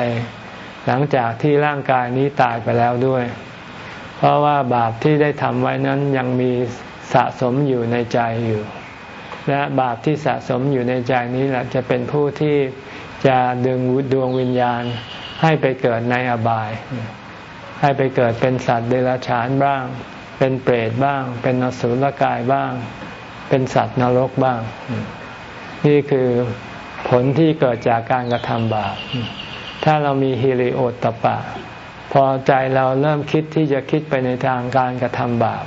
หลังจากที่ร่างกายนี้ตายไปแล้วด้วย เพราะว่าบาปที่ได้ทำไว้นั้นยังมีสะสมอยู่ในใจอยู่ และบาปที่สะสมอยู่ในใจนี้แหละจะเป็นผู้ที่จะดึงดวงวิญญาณให้ไปเกิดในอบาย ให้ไปเกิดเป็นสัตว์เดรัจฉานบ้าง เป็นเปรตบ้าง เป็นนสุลกายบ้าง เป็นสัตว์นรกบ้าง นี่คือผลที่เกิดจากการกระทำบาป ถ้าเรามีฮิริโอตปะ พอใจเราเริ่มคิดที่จะคิดไปในทางการกระทำบาป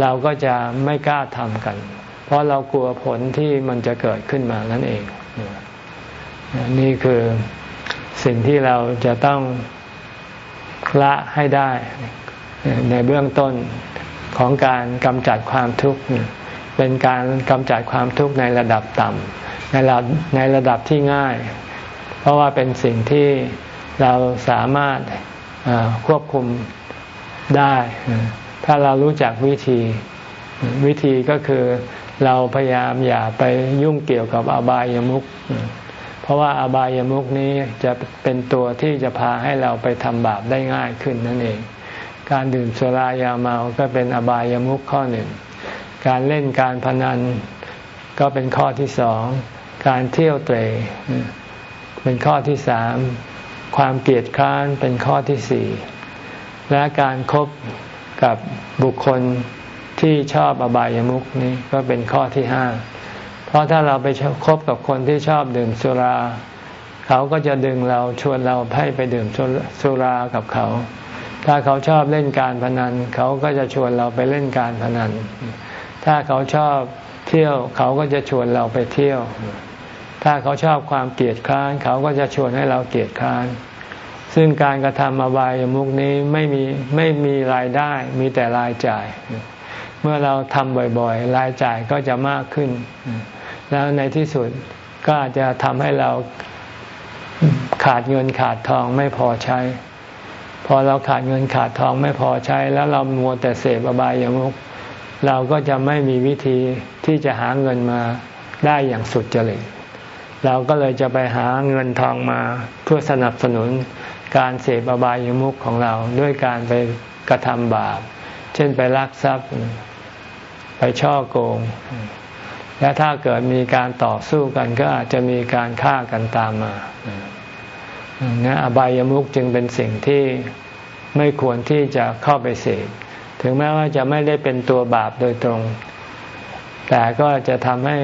เราก็จะไม่กล้าทำกัน เพราะเรากลัวผลที่มันจะเกิดขึ้นมานั่นเอง นี่คือสิ่งที่เราจะต้องละให้ได้ในเบื้องต้นของการกำจัดความทุกข์เป็นการกำจัดความทุกข์ในระดับต่ำในระดับในระดับที่ง่าย เพราะว่าเป็นสิ่งที่เราสามารถควบคุมได้ ถ้าเรารู้จักวิธี วิธีก็คือเราพยายามอย่าไปยุ่งเกี่ยวกับอบายามุขเพราะว่าอบายามุขนี้จะเป็นตัวที่จะพาให้เราไปทำบาปได้ง่ายขึ้นนั่นเอง การดื่มสุรายาเมาก็เป็นอบายามุขข้อหนึ่ง การเล่นการพนันก็เป็นข้อที่สอง การเที่ยวเตะ เป็นข้อที่สามความเกลียดค้านเป็นข้อที่สี่และการครบกับบุคคลที่ชอบอบายามุขนี้ก็เป็นข้อที่ห้าเพราะถ้าเราไปคบกับคนที่ชอบดื่มสุรา เขาก็จะดึงเราชวนเราให้ไปดื่มสุรากับเขา ถ้าเขาชอบเล่นการพนัน เขาก็จะชวนเราไปเล่นการพนัน ถ้าเขาชอบเที่ยวเขาก็จะชวนเราไปเที่ยว ถ้าเขาชอบความเกลียดคร้านเขาก็จะชวนให้เราเกลียดคร้าน ซึ่งการกระทำอบายมุกนี้ไม่มีไม่มีรายได้มีแต่รายจ่าย เมื่อเราทำบ่อยๆ รายจ่ายก็จะมากขึ้น แล้วในที่สุดก็อาจจะทำให้เราขาดเงินขาดทองไม่พอใช้ พอเราขาดเงินขาดทองไม่พอใช้ แล้วเรามัวแต่เสพอบายามุกเราก็จะไม่มีวิธีที่จะหาเงินมาได้อย่างสุดจริต เราก็เลยจะไปหาเงินทองมาเพื่อสนับสนุนการเสพอบายามุขของเราด้วยการไปกระทำบาป เช่นไปลักทรัพย์ ไปช่อโกง และถ้าเกิดมีการต่อสู้กันก็อาจจะมีการฆ่ากันตามมานะอบายามุขจึงเป็นสิ่งที่ไม่ควรที่จะเข้าไปเสกถึงแม้ว่าจะไม่ได้เป็นตัวบาปโดยตรง แต่ก็จะทำให้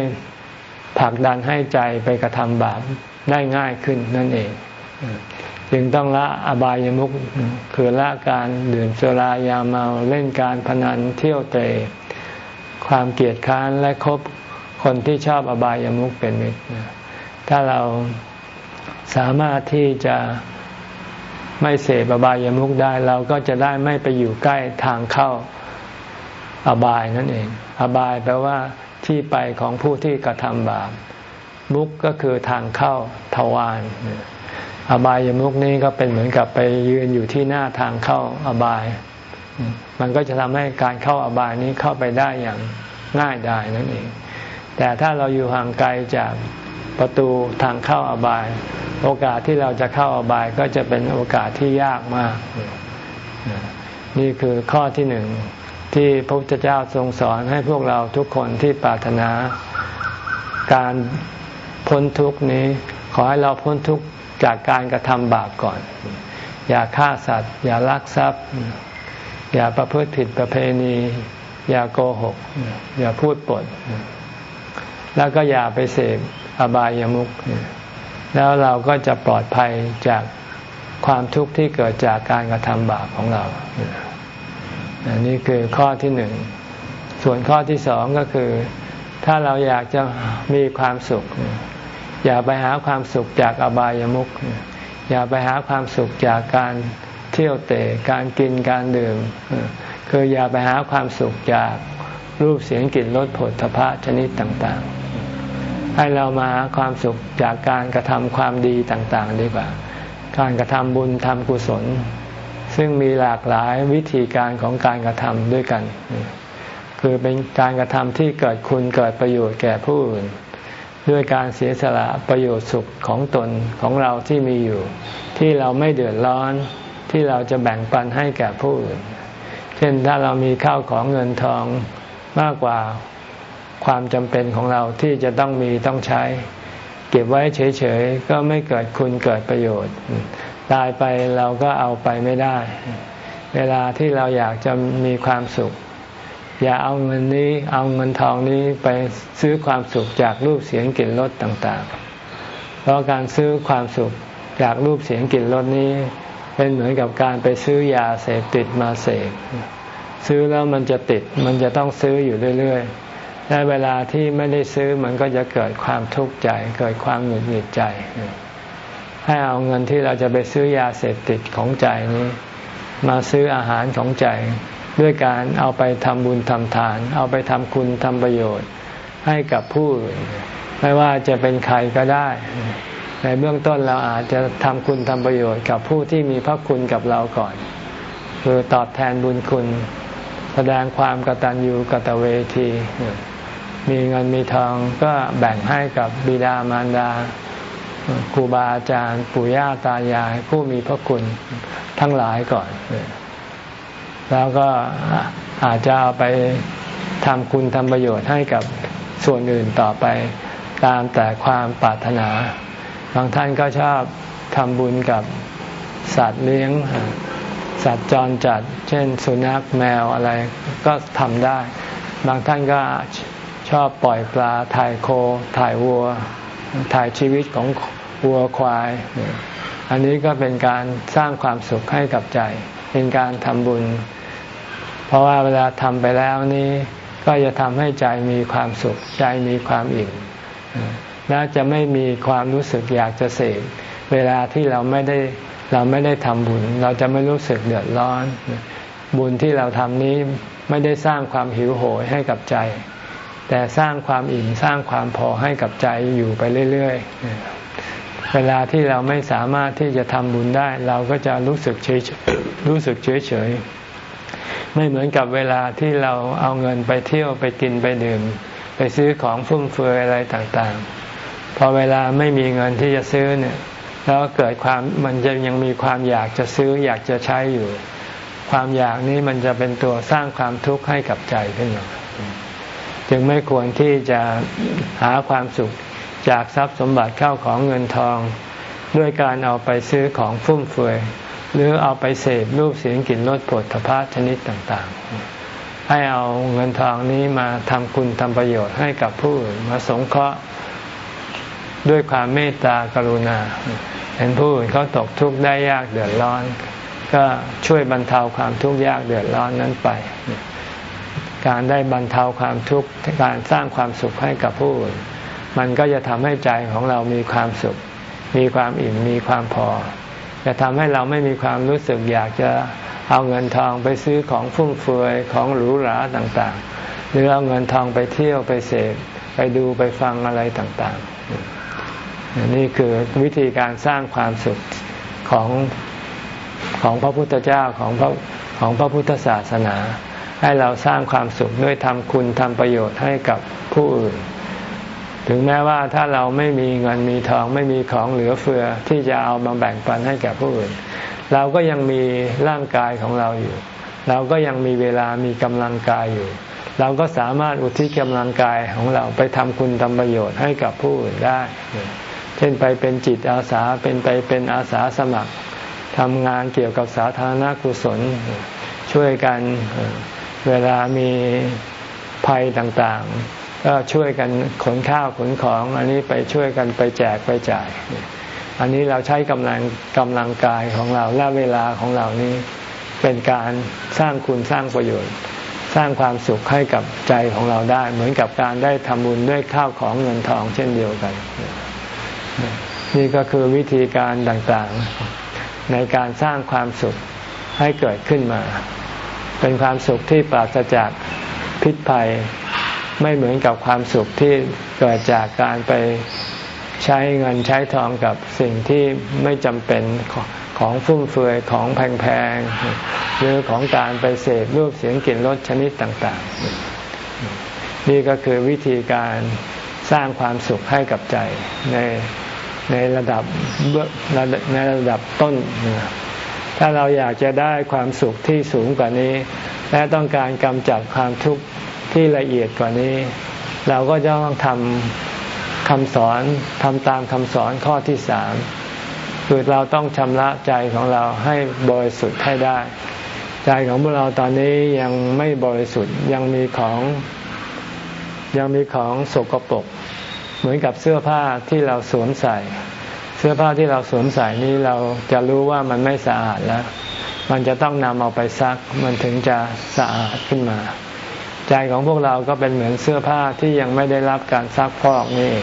ผลักดันให้ใจไปกระทำบาปได้ง่ายขึ้นนั่นเอง จึงต้องละอบายมุขคือละการดื่มสุรายาเมาเล่นการพนันเที่ยวเตะความเกลียดค้านและคบคนที่ชอบอบายามุขเป็นมิตรถ้าเราสามารถที่จะไม่เสพอบายามุขได้เราก็จะได้ไม่ไปอยู่ใกล้ทางเข้าอบายนั่นเอง อบายแปลว่า ที่ไปของผู้ที่กระทำบาปมุกก็คือทางเข้าทวารอบายมุกนี้ก็เป็นเหมือนกับไปยืนอยู่ที่หน้าทางเข้าอบาย มันก็จะทำให้การเข้าอบายนี้เข้าไปได้อย่างง่ายดายนั่นเอง แต่ถ้าเราอยู่ห่างไกลจากประตูทางเข้าอบาย โอกาสที่เราจะเข้าอบายก็จะเป็นโอกาสที่ยากมาก นี่คือข้อที่หนึ่ง ที่พระพุทธเจ้าทรงสอนให้พวกเราทุกคนที่ปรารถนา การพ้นทุกนี้ ขอให้เราพ้นทุกจากการกระทำบาปก่อน อย่าฆ่าสัตว์ อย่าลักทรัพย์ อย่าประพฤติผิดประเพณี อย่าโกหก อย่าพูดปด แล้วก็อย่าไปเสพอบายามุขแล้วเราก็จะปลอดภัยจากความทุกข์ที่เกิดจากการกระทำบาปของเรา นี่คือข้อที่หนึ่ง ส่วนข้อที่สองก็คือ ถ้าเราอยากจะมีความสุข อย่าไปหาความสุขจากอบายามุขอย่าไปหาความสุขจากการเที่ยวเตะการกินการดื่ม คืออย่าไปหาความสุขจากรูปเสียงกลิ่นรสผลทพะชนิดต่างๆ ให้เรามาหาความสุขจากการกระทำความดีต่างๆ ดีกว่า การกระทำบุญทำกุศล ซึ่งมีหลากหลายวิธีการของการกระทำด้วยกัน คือเป็นการกระทำที่เกิดคุณเกิดประโยชน์แก่ผู้อื่น ด้วยการเสียสละประโยชน์สุขของตนของเราที่มีอยู่ ที่เราไม่เดือดร้อนที่เราจะแบ่งปันให้แก่ผู้อื่น เช่นถ้าเรามีข้าวของเงินทองมากกว่าความจำเป็นของเราที่จะต้องมีต้องใช้ เก็บไว้เฉยๆ ก็ไม่เกิดคุณเกิดประโยชน์ ตายไปเราก็เอาไปไม่ได้ เวลาที่เราอยากจะมีความสุข อย่าเอาเงินนี้ เอาเงินทองนี้ไปซื้อความสุขจากรูปเสียงกลิ่นรสต่างๆ เพราะการซื้อความสุขจากรูปเสียงกลิ่นรสนี้ เป็นเหมือนกับการไปซื้อยาเสพติดมาเสพซื้อแล้วมันจะติดมันจะต้องซื้ออยู่เรื่อยๆและเวลาที่ไม่ได้ซื้อมันก็จะเกิดความทุกข์ใจ เกิดความหงุดหงิดใจ ให้เอาเงินที่เราจะไปซื้อยาเสพติดของใจนี้ มาซื้ออาหารของใจ ด้วยการเอาไปทำบุญทำทาน เอาไปทำคุณทำประโยชน์ให้กับผู้ไม่ว่าจะเป็นใครก็ได้ ในเบื้องต้นเราอาจจะทำคุณทำประโยชน์กับผู้ที่มีพระคุณกับเราก่อน คือตอบแทนบุญคุณ แสดงความกตัญญูกตเวที มีเงินมีทองก็แบ่งให้กับบิดามารดา ครูบาอาจารย์ปู่ย่าตายาย ผู้มีพระคุณทั้งหลายก่อน แล้วก็อาจจะเอาไปทำคุณทำประโยชน์ให้กับส่วนอื่นต่อไปตามแต่ความปรารถนา บางท่านก็ชอบทำบุญกับสัตว์เลี้ยง สัตว์จรจัด เช่น สุนัขแมวอะไรก็ทำได้ บางท่านก็ชอบปล่อยปลาถ่ายโคถ่ายวัวถ่ายชีวิตของ วัวควาย อันนี้ก็เป็นการสร้างความสุขให้กับใจ เป็นการทำบุญ เพราะว่าเวลาทำไปแล้วนี้ ก็จะทำให้ใจมีความสุข ใจมีความอิ่มและจะไม่มีความรู้สึกอยากจะเสพเวลาที่เราไม่ได้เราไม่ได้ทำบุญ เราจะไม่รู้สึกเดือดร้อน บุญที่เราทำนี้ไม่ได้สร้างความหิวโหยให้กับใจ แต่สร้างความอิ่มสร้างความพอให้กับใจอยู่ไปเรื่อย ๆ เวลาที่เราไม่สามารถที่จะทำบุญได้ เราก็จะรู้สึกเฉยรู้สึกเฉยเฉยไม่เหมือนกับเวลาที่เราเอาเงินไปเที่ยวไปกินไปดื่ม ไปซื้อของฟุ่มเฟือยอะไรต่างๆ พอเวลาไม่มีเงินที่จะซื้อเนี่ยแล้วเกิดความมันจะยังมีความอยากจะซื้ออยากจะใช้อยู่ ความอยากนี้มันจะเป็นตัวสร้างความทุกข์ให้กับใจขึ้นมาจึงไม่ควรที่จะหาความสุข จากทรัพย์สมบัติเข้าของเงินทอง ด้วยการเอาไปซื้อของฟุ่มเฟือยหรือเอาไปเสพรูปเสียงกลิ่นรสผลทพะชนิดต่างๆ ให้เอาเงินทองนี้มาทำคุณทำประโยชน์ให้กับผู้อื่นมาสงเคราะห์ด้วยความเมตตากรุณา เห็นผู้อื่นเขาตกทุกข์ได้ยากเดือดร้อน ก็ช่วยบรรเทาความทุกข์ยากเดือดร้อนนั้นไป การได้บรรเทาความทุกข์การสร้างความสุขให้กับผู้อื่น มันก็จะทำให้ใจของเรามีความสุข มีความอิ่มมีความพอ จะทำให้เราไม่มีความรู้สึกอยากจะเอาเงินทองไปซื้อของฟุ่มเฟือยของหรูหราต่างๆ หรือเอาเงินทองไปเที่ยวไปเสพไปดูไปฟังอะไรต่างๆ นี่คือวิธีการสร้างความสุขของของพระพุทธเจ้าของพระของพระพุทธศาสนา ให้เราสร้างความสุขด้วยทำคุณทำประโยชน์ให้กับผู้อื่น ถึงแม้ว่าถ้าเราไม่มีเงินมีทองไม่มีของเหลือเฟือที่จะเอามาแบ่งปันให้แก่ผู้อื่น เราก็ยังมีร่างกายของเราอยู่ เราก็ยังมีเวลามีกำลังกายอยู่ เราก็สามารถอุทิศกำลังกายของเราไปทำคุณทำประโยชน์ให้กับผู้อื่นได้ เช่นไปเป็นจิตอาสาเป็นไปเป็นอาสาสมัครทำงานเกี่ยวกับสาธารณกุศล ช่วยกันเวลามีภัยต่าง ก็ช่วยกันขนข้าวขนของ อันนี้ไปช่วยกันไปแจกไปจ่าย อันนี้เราใช้กำลังกำลังกายของเราและเวลาของเรานี้ เป็นการสร้างคุณสร้างประโยชน์ สร้างความสุขให้กับใจของเราได้ เหมือนกับการได้ทำบุญด้วยข้าวของเงินทองเช่นเดียวกัน นี่ก็คือวิธีการต่างๆ ในการสร้างความสุขให้เกิดขึ้นมา เป็นความสุขที่ปราศจากพิษภัย ไม่เหมือนกับความสุขที่เกิดจากการไปใช้เงินใช้ทองกับสิ่งที่ไม่จำเป็นของฟุ่มเฟือยของแพงๆหรือของการไปเสพรูปเสียงกลิ่นรสชนิดต่างๆ นี่ก็คือวิธีการสร้างความสุขให้กับใจในในระดับในระดับต้น ถ้าเราอยากจะได้ความสุขที่สูงกว่านี้ และต้องการกำจัดความทุกข์ ที่ละเอียดกว่านี้ เราก็จะต้องทำคำสอนทำตามคำสอนข้อที่สามคือเราต้องชำระใจของเราให้บริสุทธิ์ให้ได้ ใจของพวกเราตอนนี้ยังไม่บริสุทธิ์ยังมีของยังมีของสกปรกเหมือนกับเสื้อผ้าที่เราสวมใส่ เสื้อผ้าที่เราสวมใส่นี้เราจะรู้ว่ามันไม่สะอาดแล้ว มันจะต้องนำเอาไปซักมันถึงจะสะอาดขึ้นมา ใจของพวกเราก็เป็นเหมือนเสื้อผ้าที่ยังไม่ได้รับการซักพอกนี่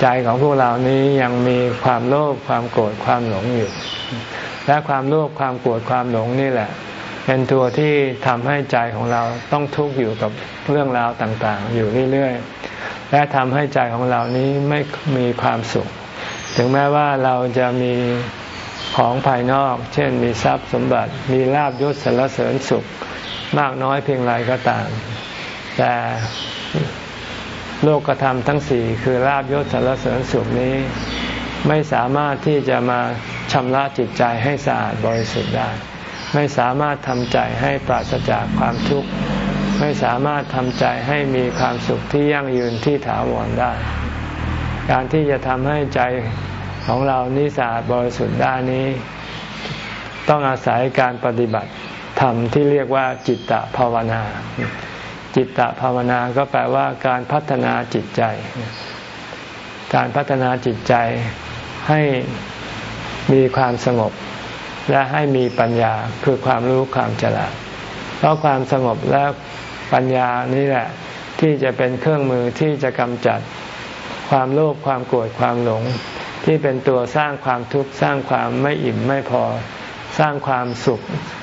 ใจของพวกเรานี้ยังมีความโลภความโกรธความหลงอยู่ และความโลภความโกรธความหลงนี่แหละ เป็นตัวที่ทำให้ใจของเราต้องทุกข์อยู่กับเรื่องราวต่างๆ อยู่เรื่อยๆ และทำให้ใจของเรานี้ไม่มีความสุข ถึงแม้ว่าเราจะมีของภายนอก เช่นมีทรัพย์สมบัติ มีลาบยศสรรเสริญสุข มากน้อยเพียงไรก็ตาม แต่โลกธรรมทั้งสี่คือลาบยศสารเสริญสุขนี้ ไม่สามารถที่จะมาชำระจิตใจให้สะอาดบริสุทธิ์ได้ ไม่สามารถทำใจให้ปราศจากความทุกข์ ไม่สามารถทำใจให้มีความสุขที่ยั่งยืนที่ถาวรได้ การที่จะทำให้ใจของเรานิสะอาดบริสุทธิ์ได้นี้ ต้องอาศัยการปฏิบัติ ธรรมที่เรียกว่าจิตตภาวนา จิตตภาวนาก็แปลว่าการพัฒนาจิตใจ การพัฒนาจิตใจให้มีความสงบ และให้มีปัญญาคือความรู้ความฉลาด เพราะความสงบและปัญญานี่แหละ ที่จะเป็นเครื่องมือที่จะกำจัดความโลภความโกรธความหลง ที่เป็นตัวสร้างความทุกข์สร้างความไม่อิ่มไม่พอ สร้างความสุข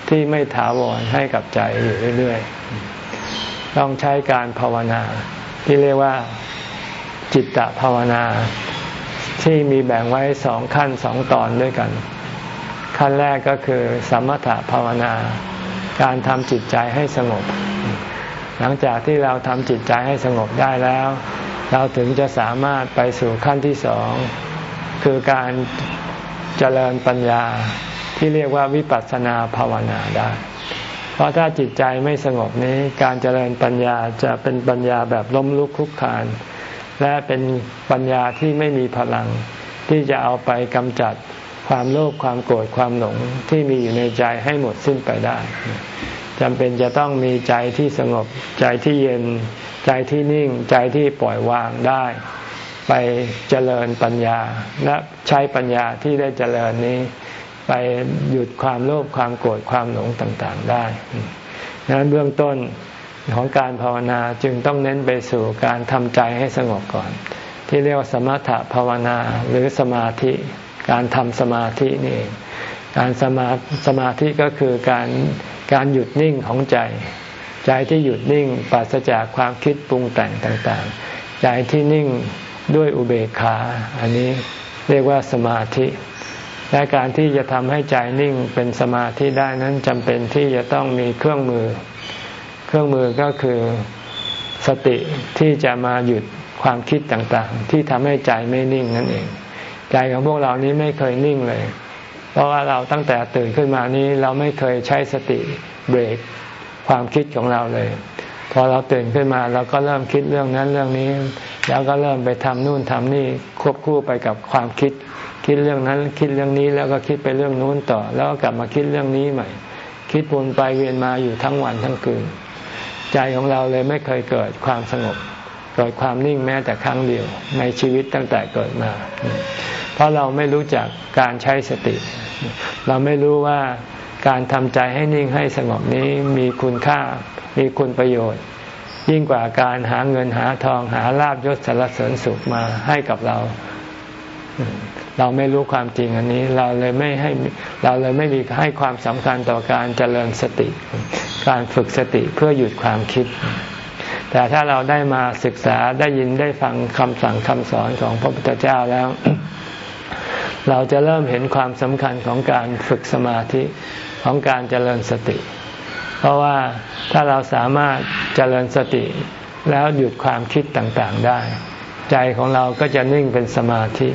ที่ไม่ถาวรให้กับใจอยู่เรื่อยๆ ต้องใช้การภาวนา ที่เรียกว่าจิตตภาวนา ที่มีแบ่งไว้สองขั้นสองตอนด้วยกัน ขั้นแรกก็คือสมถภาวนา การทำจิตใจให้สงบ หลังจากที่เราทำจิตใจให้สงบได้แล้ว เราถึงจะสามารถไปสู่ขั้นที่สองคือการเจริญปัญญา ที่เรียกว่าวิปัสสนาภาวนาได้ เพราะถ้าจิตใจไม่สงบนี้การเจริญปัญญาจะเป็นปัญญาแบบล้มลุกคลุกคาน และเป็นปัญญาที่ไม่มีพลัง ที่จะเอาไปกำจัดความโลภความโกรธความหลงที่มีอยู่ในใจให้หมดสิ้นไปได้จำเป็นจะต้องมีใจที่สงบใจที่เย็น ใจที่นิ่งใจที่ปล่อยวางได้ ไปเจริญปัญญา และใช้ปัญญาที่ได้เจริญนี้ ไปหยุดความโลภความโกรธความหลงต่างๆได้ดังนั้นเบื้องต้นของการภาวนาจึงต้องเน้นไปสู่การทำใจให้สงบก่อน ที่เรียกว่าสมถภาวนาหรือสมาธิ การทำสมาธินี่เองการสมาสมาธิก็คือการการหยุดนิ่งของใจ ใจที่หยุดนิ่งปราศจากความคิดปรุงแต่งต่างๆ ใจที่นิ่งด้วยอุเบกขา อันนี้เรียกว่าสมาธิ และการที่จะทำให้ใจนิ่งเป็นสมาธิได้นั้นจำเป็นที่จะต้องมีเครื่องมือ เครื่องมือก็คือสติที่จะมาหยุดความคิดต่างๆ ที่ทำให้ใจไม่นิ่งนั่นเอง ใจของพวกเรานี้ไม่เคยนิ่งเลย เพราะว่าเราตั้งแต่ตื่นขึ้นมานี้เราไม่เคยใช้สติเบรกความคิดของเราเลย พอเราตื่นขึ้นมาเราก็เริ่มคิดเรื่องนั้นเรื่องนี้ แล้วก็เริ่มไปทำนู่นทำนี่ควบคู่ไปกับความคิด คิดเรื่องนั้นคิดเรื่องนี้แล้วก็คิดไปเรื่องนู้นต่อ แล้วก็กลับมาคิดเรื่องนี้ใหม่ คิดวนไปเวียนมาอยู่ทั้งวันทั้งคืน ใจของเราเลยไม่เคยเกิดความสงบ เกิดความนิ่งแม้แต่ครั้งเดียว ในชีวิตตั้งแต่เกิดมา เพราะเราไม่รู้จักการใช้สติ เราไม่รู้ว่าการทำใจให้นิ่งให้สงบนี้มีคุณค่ามีคุณประโยชน์ ยิ่งกว่าการหาเงินหาทองหาลาบยศสารเสริญสุขมาให้กับเรา เราไม่รู้ความจริงอันนี้ เราเลยไม่ให้เราเลยไม่มีให้ความสำคัญต่อการเจริญสติ การฝึกสติเพื่อหยุดความคิด แต่ถ้าเราได้มาศึกษาได้ยินได้ฟังคำสั่งคำสอนของพระพุทธเจ้าแล้ว เราจะเริ่มเห็นความสำคัญของการฝึกสมาธิของการเจริญสติ เพราะว่าถ้าเราสามารถเจริญสติแล้วหยุดความคิดต่างๆได้ ใจของเราก็จะนิ่งเป็นสมาธิ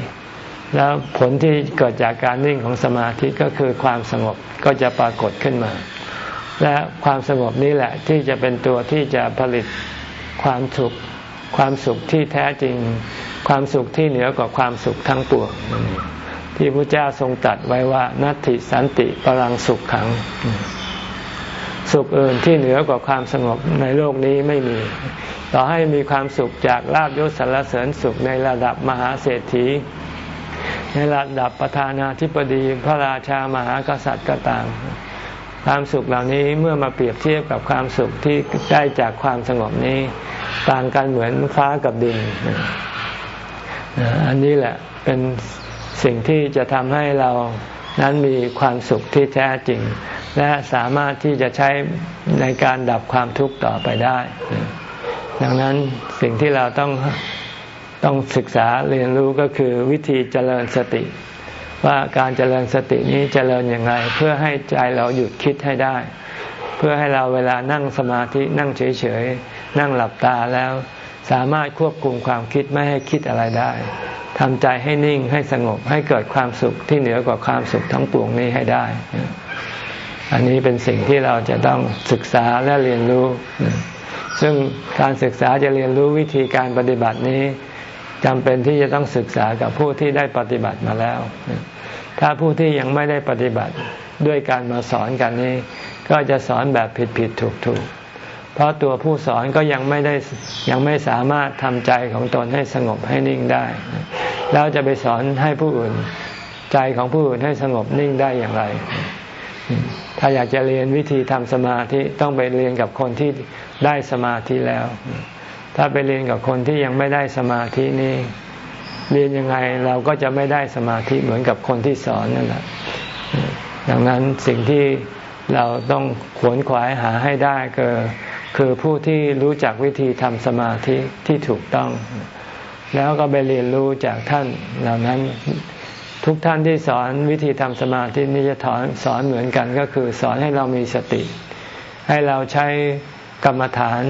แล้วผลที่เกิดจากการนิ่งของสมาธิก็คือความสงบก็จะปรากฏขึ้นมา และความสงบนี้แหละที่จะเป็นตัวที่จะผลิตความสุข ความสุขที่แท้จริง ความสุขที่เหนือกว่าความสุขทั้งปวงที่พระเจ้าทรงตัดไว้ว่านัตติสันติปรังสุขขัง สุขอื่นที่เหนือกว่าความสงบในโลกนี้ไม่มี ต่อให้มีความสุขจากลาบยศสรรเสริญสุขในระดับมหาเศรษฐี ในระดับประธานาธิบดีพระราชามหากษัตริย์ก็ตาม ความสุขเหล่านี้เมื่อมาเปรียบเทียบกับความสุขที่ได้จากความสงบนี้ ต่างกันเหมือนฟ้ากับดิน อันนี้แหละเป็นสิ่งที่จะทำให้เรานั้นมีความสุขที่แท้จริง และสามารถที่จะใช้ในการดับความทุกข์ต่อไปได้ ดังนั้นสิ่งที่เราต้อง ต้องศึกษาเรียนรู้ก็คือวิธีเจริญสติ ว่าการเจริญสตินี้เจริญอย่างไรเพื่อให้ใจเราหยุดคิดให้ได้ เพื่อให้เราเวลานั่งสมาธินั่งเฉยๆนั่งหลับตาแล้ว สามารถควบคุมความคิดไม่ให้คิดอะไรได้ทำใจให้นิ่งให้สงบให้เกิดความสุขที่เหนือกว่าความสุขทั้งปวงนี้ให้ได้ อันนี้เป็นสิ่งที่เราจะต้องศึกษาและเรียนรู้ ซึ่งการศึกษาจะเรียนรู้วิธีการปฏิบัตินี้ จำเป็นที่จะต้องศึกษากับผู้ที่ได้ปฏิบัติมาแล้ว ถ้าผู้ที่ยังไม่ได้ปฏิบัติด้วยการมาสอนกันนี้ ก็จะสอนแบบผิดผิดถูกถูกเพราะตัวผู้สอนก็ยังไม่ได้ยังไม่สามารถทำใจของตนให้สงบให้นิ่งได้ แล้วจะไปสอนให้ผู้อื่นใจของผู้อื่นให้สงบนิ่งได้อย่างไร ถ้าอยากจะเรียนวิธีทำสมาธิต้องไปเรียนกับคนที่ได้สมาธิแล้ว ถ้าไปเรียนกับคนที่ยังไม่ได้สมาธินี้เรียนยังไงเราก็จะไม่ได้สมาธิเหมือนกับคนที่สอนนั่นแหละดังนั้นสิ่งที่เราต้องขวนขวายหาให้ได้ก็คือผู้ที่รู้จักวิธีทำสมาธิที่ถูกต้อง แล้วก็ไปเรียนรู้จากท่านเหล่านั้นทุกท่านที่สอนวิธีทำสมาธินี้จะถอนสอนเหมือนกันก็คือ สอนให้เรามีสติ ให้เราใช้กรรมฐาน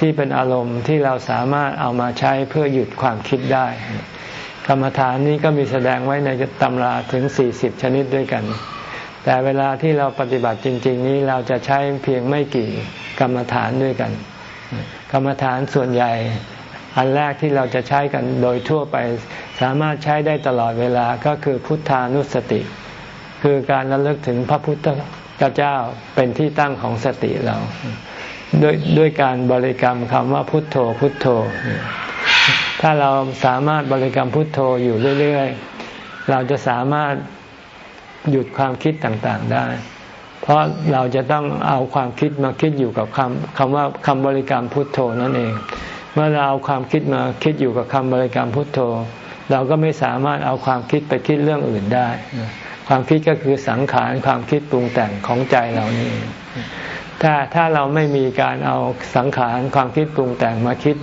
ที่เป็นอารมณ์ที่เราสามารถเอามาใช้เพื่อหยุดความคิดได้ กรรมฐานนี้ก็มีแสดงไว้ในตำราถึงสี่สิบชนิดด้วยกัน แต่เวลาที่เราปฏิบัติจริง ๆ นี้เราจะใช้เพียงไม่กี่กรรมฐานด้วยกัน กรรมฐานส่วนใหญ่อันแรกที่เราจะใช้กันโดยทั่วไป สามารถใช้ได้ตลอดเวลาก็คือพุทธานุสติ คือการระลึกถึงพระพุทธเจ้าเป็นที่ตั้งของสติเรา ด้วยด้วยการบริกรรมคำว่าพุทโธพุทโธ ถ้าเราสามารถบริกรรมพุทโธอยู่เรื่อยๆ เราจะสามารถหยุดความคิดต่างๆได้ เพราะเราจะต้องเอาความคิดมาคิดอยู่กับคำคำว่าคำบริกรรมพุทโธนั่นเอง เมื่อเราเอาความคิดมาคิดอยู่กับคำบริกรรมพุทโธ เราก็ไม่สามารถเอาความคิดไปคิดเรื่องอื่นได้ ความคิดก็คือสังขารความคิดปรุงแต่งของใจเรานี่ ถ้าถ้าเราไม่มีการเอาสังขารความคิดปรุงแต่งมาคิด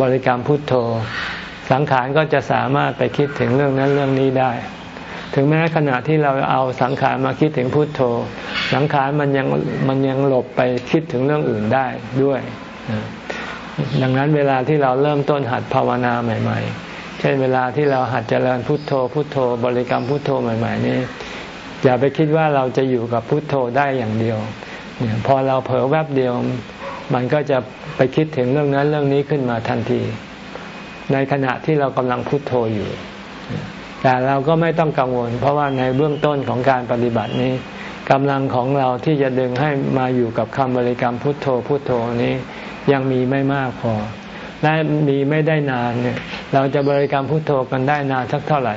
บริกรรมพุทโธ สังขารก็จะสามารถไปคิดถึงเรื่องนั้นเรื่องนี้ได้ ถึงแม้ขณะที่เราเอาสังขารมาคิดถึงพุทโธ สังขารมันยังมันยังหลบไปคิดถึงเรื่องอื่นได้ด้วย ดังนั้นเวลาที่เราเริ่มต้นหัดภาวนาใหม่ ๆ เช่นเวลาที่เราหัดเจริญพุทโธ พุทโธ บริกรรมพุทโธใหม่ ๆ นี้อย่าไปคิดว่าเราจะอยู่กับพุทโธได้อย่างเดียว พอเราเผลอแวบเดียว มันก็จะไปคิดถึงเรื่องนั้นเรื่องนี้ขึ้นมาทันที ในขณะที่เรากำลังพุโทโธอยู่ แต่เราก็ไม่ต้องกังวล เพราะว่าในเบื้องต้นของการปฏิบัตินี้กำลังของเราที่จะดึงให้มาอยู่กับคำบริกรรมพุทโธพุทโธนี้ยังมีไม่มากพอ และมีไม่ได้นานเนี่ย เราจะบริกรรมพุทโธกันได้นานสักเท่าไหร่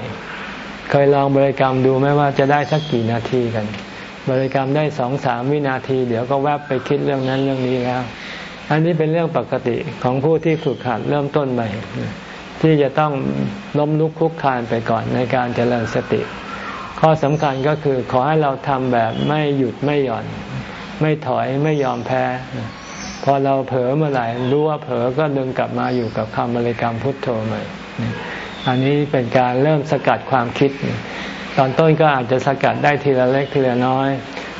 เคยลองบริกรรมดูไหมว่าจะได้สักกี่นาทีกัน บริกรรมได้สองสามวินาที เดี๋ยวก็แวบไปคิดเรื่องนั้นเรื่องนี้แล้ว อันนี้เป็นเรื่องปกติของผู้ที่ฝึกหัดเริ่มต้นใหม่ ที่จะต้องล้มลุกคลุกคลานไปก่อนในการเจริญสติ ข้อสำคัญก็คือขอให้เราทำแบบไม่หยุดไม่หย่อน ไม่ถอยไม่ยอมแพ้ พอเราเผลอเมื่อไหร่รู้ว่าเผลอก็ดึงกลับมาอยู่กับคำบริกรรมพุทโธใหม่อันนี้เป็นการเริ่มสกัดความคิด ตอนต้นก็อาจจะสกัดได้ทีละเล็กทีละน้อย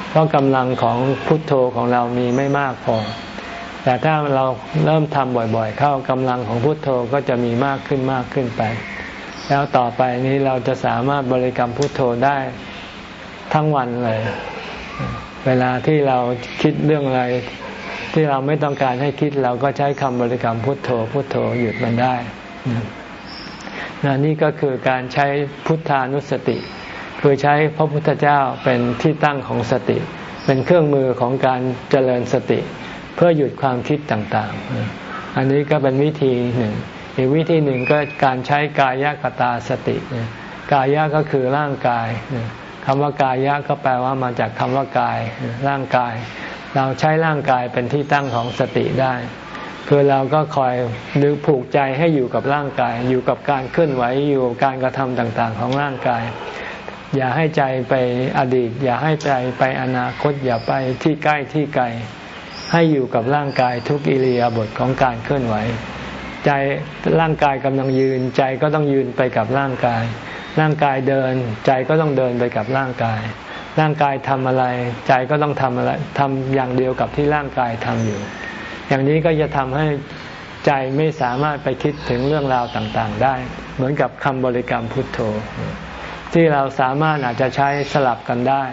เพราะกำลังของพุทโธของเรามีไม่มากพอ แต่ถ้าเราเริ่มทำบ่อยๆ เข้ากำลังของพุทโธก็จะมีมากขึ้นมากขึ้นไป แล้วต่อไปนี้เราจะสามารถบริกรรมพุทโธได้ทั้งวันเลย เวลาที่เราคิดเรื่องอะไรที่เราไม่ต้องการให้คิดเราก็ใช้คำบริกรรมพุทโธ พุทโธหยุดมันได้นี่ก็คือการใช้พุทธานุสติ คือใช้พระพุทธเจ้าเป็นที่ตั้งของสติ เป็นเครื่องมือของการเจริญสติ เพื่อหยุดความคิดต่างๆ อันนี้ก็เป็นวิธีหนึ่ง อีกวิธีหนึ่งก็การใช้กายกตาสติ กายะก็คือร่างกายคำว่ากายะก็แปลว่ามาจากคำว่ากาย ร่างกาย เราใช้ร่างกายเป็นที่ตั้งของสติได้คือเราก็คอยดึงผูกใจให้อยู่กับร่างกาย อยู่กับการเคลื่อนไหวอยู่กับการกระทำต่างๆ ของร่างกาย อย่าให้ใจไปอดีต อย่าให้ใจไปอนาคต อย่าไปที่ใกล้ที่ไกล ให้อยู่กับร่างกายทุกอิริยาบถของการเคลื่อนไหว ใจร่างกายกำลังยืน ใจก็ต้องยืนไปกับร่างกาย ร่างกายเดิน ใจก็ต้องเดินไปกับร่างกาย ร่างกายทำอะไร ใจก็ต้องทำอะไรทำอย่างเดียวกับที่ร่างกายทำอยู่ อย่างนี้ก็จะทำให้ใจไม่สามารถไปคิดถึงเรื่องราวต่างๆ ได้ เหมือนกับคำบริกรรมพุทโธ ที่เราสามารถอาจจะใช้สลับกันได้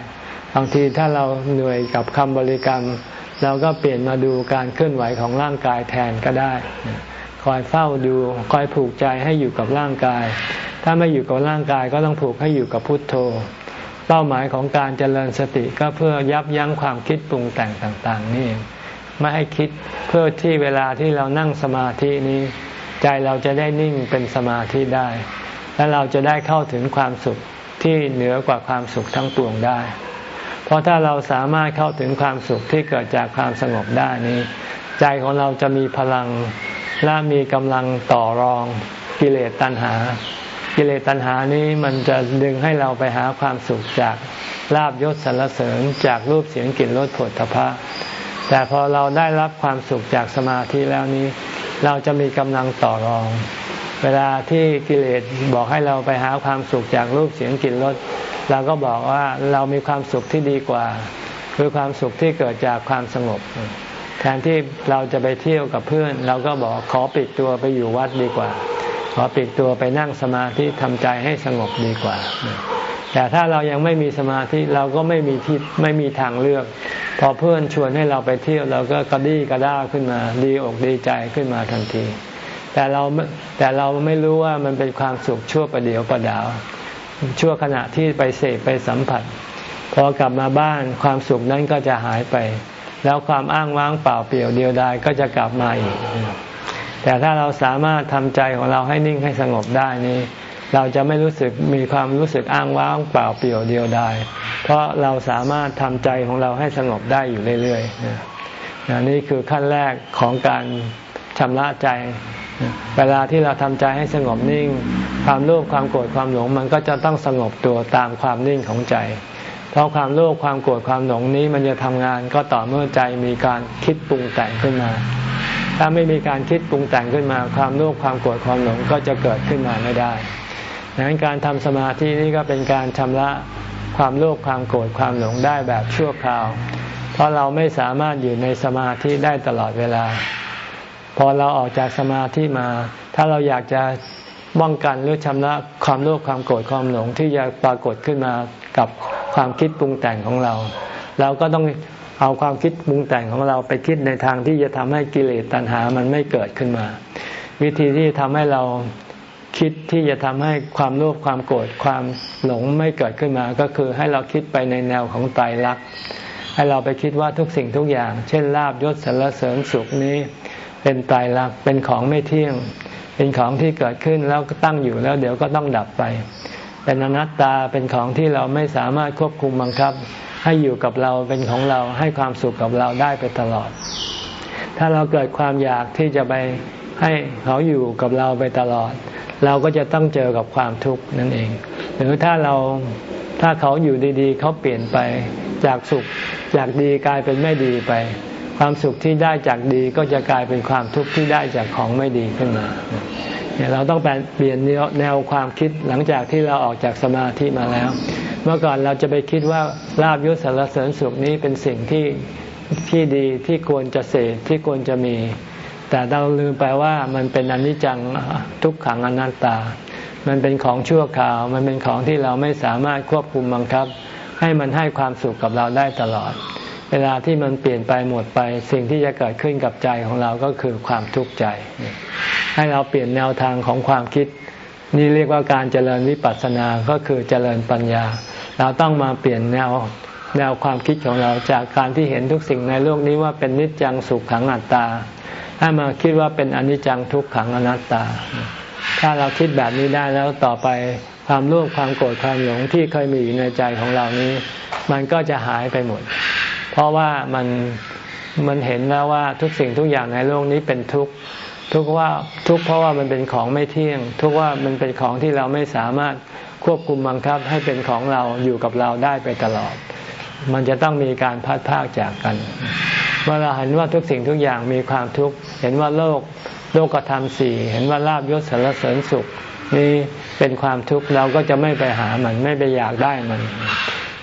บางทีถ้าเราเหนื่อยกับคำบริกรรม เราก็เปลี่ยนมาดูการเคลื่อนไหวของร่างกายแทนก็ได้ คอยเฝ้าดูคอยผูกใจให้อยู่กับร่างกาย ถ้าไม่อยู่กับร่างกายก็ต้องผูกให้อยู่กับพุทโธ เป้าหมายของการเจริญสติก็เพื่อยับยั้งความคิดปรุงแต่งต่าง ๆ นี่ไม่ให้คิดเพื่อที่เวลาที่เรานั่งสมาธินี้ ใจเราจะได้นิ่งเป็นสมาธิได้ และเราจะได้เข้าถึงความสุขที่เหนือกว่าความสุขทั้งปวงได้ เพราะถ้าเราสามารถเข้าถึงความสุขที่เกิดจากความสงบได้นี้ ใจของเราจะมีพลังและมีกำลังต่อรองกิเลสตัณหา กิเลสตัณหานี้มันจะดึงให้เราไปหาความสุขจากลาบยศสรรเสริญจากรูปเสียงกลิ่นรสผลทพะแต่พอเราได้รับความสุขจากสมาธิแล้วนี้ เราจะมีกำลังต่อรอง เวลาที่กิเลสบอกให้เราไปหาความสุขจากรูปเสียงกลิ่นรสเราก็บอกว่าเรามีความสุขที่ดีกว่า คือความสุขที่เกิดจากความสงบ แทนที่เราจะไปเที่ยวกับเพื่อน เราก็บอกขอปิดตัวไปอยู่วัดดีกว่า ขอปิดตัวไปนั่งสมาธิทำใจให้สงบดีกว่า แต่ถ้าเรายังไม่มีสมาธิเราก็ไม่มีที่ไม่มีทางเลือก พอเพื่อนชวนให้เราไปเที่ยวเราก็กระดี้กระด้าขึ้นมา ดีอกดีใจขึ้นมาทันที แต่เราแต่เราไม่รู้ว่ามันเป็นความสุขชั่วประเดียวประดาว ชั่วขณะที่ไปเสพไปสัมผัส พอกลับมาบ้านความสุขนั้นก็จะหายไป แล้วความอ้างว้างเปล่าเปลี่ยวเดียวดายก็จะกลับมาอีก แต่ถ้าเราสามารถทำใจของเราให้นิ่งให้สงบได้นี่เราจะไม่รู้สึกมีความรู้สึกอ้างว้างเปล่าเปลี่ยวเดียวดายเพราะเราสามารถทำใจของเราให้สงบได้อยู่เรื่อยๆนี่คือขั้นแรกของการชำระใจ เวลาที่เราทำใจให้สงบนิ่ง ความโลภความโกรธความหลง มันก็จะต้องสงบตัวตามความนิ่งของใจ เพราะความโลภความโกรธความหลงนี้มันจะทำงานก็ต่อเมื่อใจมีการคิดปรุงแต่งขึ้นมา ถ้าไม่มีการคิดปรุงแต่งขึ้นมา ความโลภความโกรธความหลงก็จะเกิดขึ้นมาไม่ได้ดังนั้นการทำสมาธินี่ก็เป็นการชำระความโลภความโกรธความหลงได้แบบชั่วคราว เพราะเราไม่สามารถอยู่ในสมาธิได้ตลอดเวลา พอเราออกจากสมาธิมา ถ้าเราอยากจะป้องกันหรือชำระความโลภความโกรธความหลงที่จะปรากฏขึ้นมากับความคิดปรุงแต่งของเรา เราก็ต้องเอาความคิดปรุงแต่งของเราไปคิดในทางที่จะทำให้กิเลสตัณหามันไม่เกิดขึ้นมา วิธีที่ทำให้เราคิดที่จะทำให้ความโลภความโกรธความหลงไม่เกิดขึ้นมา ก็คือให้เราคิดไปในแนวของไตรลักษณ์ให้เราไปคิดว่าทุกสิ่งทุกอย่าง เช่นลาบยศสรรเสริญสุขนี้ เป็นไตรลักษณ์เป็นของไม่เที่ยง เป็นของที่เกิดขึ้นแล้วก็ตั้งอยู่แล้วเดี๋ยวก็ต้องดับไป เป็นอนัตตาเป็นของที่เราไม่สามารถควบคุมบังคับ ให้อยู่กับเราเป็นของเราให้ความสุขกับเราได้ไปตลอด ถ้าเราเกิดความอยากที่จะไปให้เขาอยู่กับเราไปตลอด เราก็จะต้องเจอกับความทุกข์นั่นเอง หรือถ้าเราถ้าเขาอยู่ดีๆ เขาเปลี่ยนไป จากสุขจากดีกลายเป็นไม่ดีไป ความสุขที่ได้จากดีก็จะกลายเป็นความทุกข์ที่ได้จากของไม่ดีขึ้นมาเนี่ยเราต้องเปลี่ยนแนวความคิดหลังจากที่เราออกจากสมาธิมาแล้ว เมื่อก่อนเราจะไปคิดว่าลาบยศสารเสริญสุขนี้เป็นสิ่งที่ที่ดีที่ควรจะเสพที่ควรจะมี แต่เราลืมไปว่ามันเป็นอนิจจังทุกขังอนัตตา มันเป็นของชั่วคราว มันเป็นของที่เราไม่สามารถควบคุมบังคับ ให้มันให้ความสุขกับเราได้ตลอด เวลาที่มันเปลี่ยนไปหมดไป สิ่งที่จะเกิดขึ้นกับใจของเราก็คือความทุกข์ใจ ให้เราเปลี่ยนแนวทางของความคิด นี่เรียกว่าการเจริญวิปัสสนาก็คือเจริญปัญญา เราต้องมาเปลี่ยนแนวแนวความคิดของเราจากการที่เห็นทุกสิ่งในโลกนี้ว่าเป็นนิจจังสุขขังอัตตาให้มาคิดว่าเป็นอนิจจังทุกขังอนัตตา ถ้าเราคิดแบบนี้ได้แล้วต่อไปความโลภความโกรธความหลงที่เคยมีอยู่ในใจของเรานี้ มันก็จะหายไปหมด เพราะว่ามันมันเห็นแล้วว่าทุกสิ่งทุกอย่างในโลกนี้เป็นทุกข์ทุกว่าทุกเพราะว่ามันเป็นของไม่เที่ยง ทุกว่ามันเป็นของที่เราไม่สามารถควบคุมบังคับให้เป็นของเราอยู่กับเราได้ไปตลอด มันจะต้องมีการพัดพากจากกันเมื่อเราเห็นว่าทุกสิ่งทุกอย่างมีความทุกข์เห็นว่าโลกโลกธรรมสี่เห็นว่าลาบยศสารเสริญสุข นี่เป็นความทุกข์เราก็จะไม่ไปหามันไม่ไปอยากได้มัน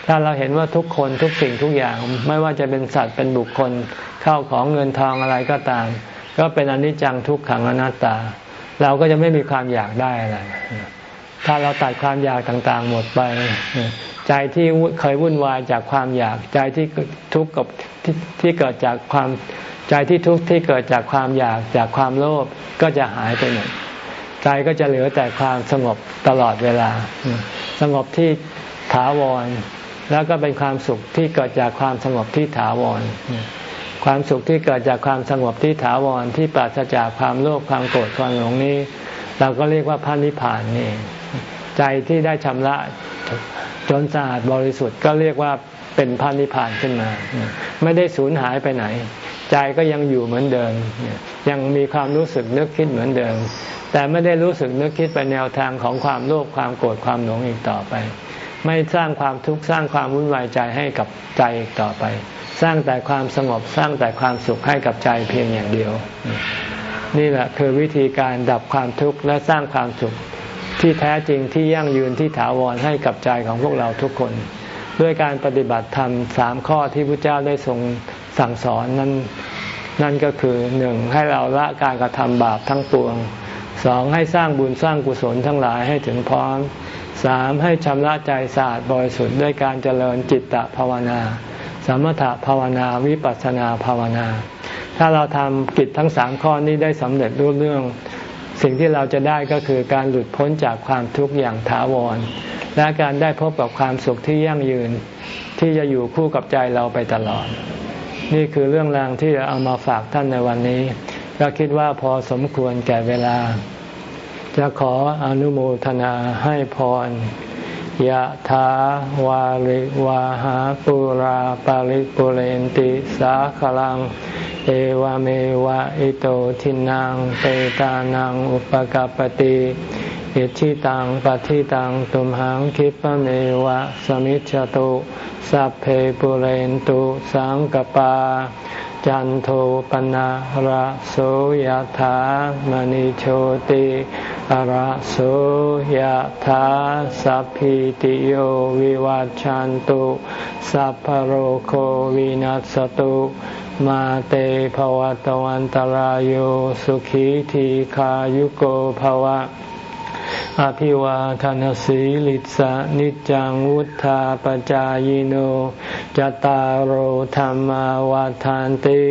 ถ้าเราเห็นว่าทุกคนทุกสิ่งทุกอย่าง ไม่ว่าจะเป็นสัตว์เป็นบุคคลเข้าของเงินทองอะไรก็ตาม ก็เป็นอนิจจังทุกขังอนัตตา เราก็จะไม่มีความอยากได้อะไรถ้าเราตัดความอยากต่างๆ หมดไป ใจที่เคยวุ่นวายจากความอยาก ใจที่ทุกข์กับที่ที่เกิดจากความใจที่ทุกข์ที่เกิดจากความอยากจากความโลภก็จะหายไปหมดใจก็จะเหลือแต่ความสงบตลอดเวลา สงบที่ถาวร แล้วก็เป็นความสุขที่เกิดจากความสงบที่ถาวร ความสุขที่เกิดจากความสงบที่ถาวรที่ปราศจากความโลภความโกรธความหลงนี้ เราก็เรียกว่าพระนิพพานนี่ใจที่ได้ชำระจนสะอาดบริสุทธิ์ก็เรียกว่าเป็นพระนิพพานขึ้นมา ไม่ได้สูญหายไปไหน ใจก็ยังอยู่เหมือนเดิม ยังมีความรู้สึกนึกคิดเหมือนเดิม แต่ไม่ได้รู้สึกนึกคิดไปแนวทางของความโลภความโกรธความหลงอีกต่อไป ไม่สร้างความทุกข์สร้างความวุ่นวายใจให้กับใจต่อไป สร้างแต่ความสงบสร้างแต่ความสุขให้กับใจเพียงอย่างเดียว นี่แหละคือวิธีการดับความทุกข์และสร้างความสุขที่แท้จริงที่ยั่งยืนที่ถาวรให้กับใจของพวกเราทุกคน ด้วยการปฏิบัติธรรมสามข้อที่พระเจ้าได้ทรงสั่งสอนนั้นนั่นก็คือหนึ่งให้เราละการกระทำบาปทั้งปวงสองให้สร้างบุญสร้างกุศลทั้งหลายให้ถึงพร้อม สามให้ชำระใจสะอาดบริสุทธิ์ด้วยการเจริญจิตตภาวนา สมถภาวนาวิปัสสนาภาวนา ถ้าเราทำกิจทั้งสามข้อนี้ได้สำเร็จรู้เรื่อง สิ่งที่เราจะได้ก็คือการหลุดพ้นจากความทุกข์อย่างถาวร และการได้พบกับความสุขที่ยั่งยืน ที่จะอยู่คู่กับใจเราไปตลอด นี่คือเรื่องราวที่เอามาฝากท่านในวันนี้ ก็คิดว่าพอสมควรแก่เวลา จะขออนุโมทนาให้พรยะถาวาริวาหาปุราปาริปุเรนติสาขลัง เอวเมวะอิโตทินังเปตานังอุปกปติอิชิตังปฏิตังตุมหังคิปเมวะสมิจฉตุสัพเพปุเรนตุสังกปา จันโทปนะระโสยธามณิโชติระโสยธาสัพพิติโยวิวัจจันตุสัพพโรโควินัสตุมาเตภวตวันตารโยสุขีทีขายุโกภวะ อภิวาทานสีลิสานิจังวุธาปจายโนจตารโหธรรมวาทานติ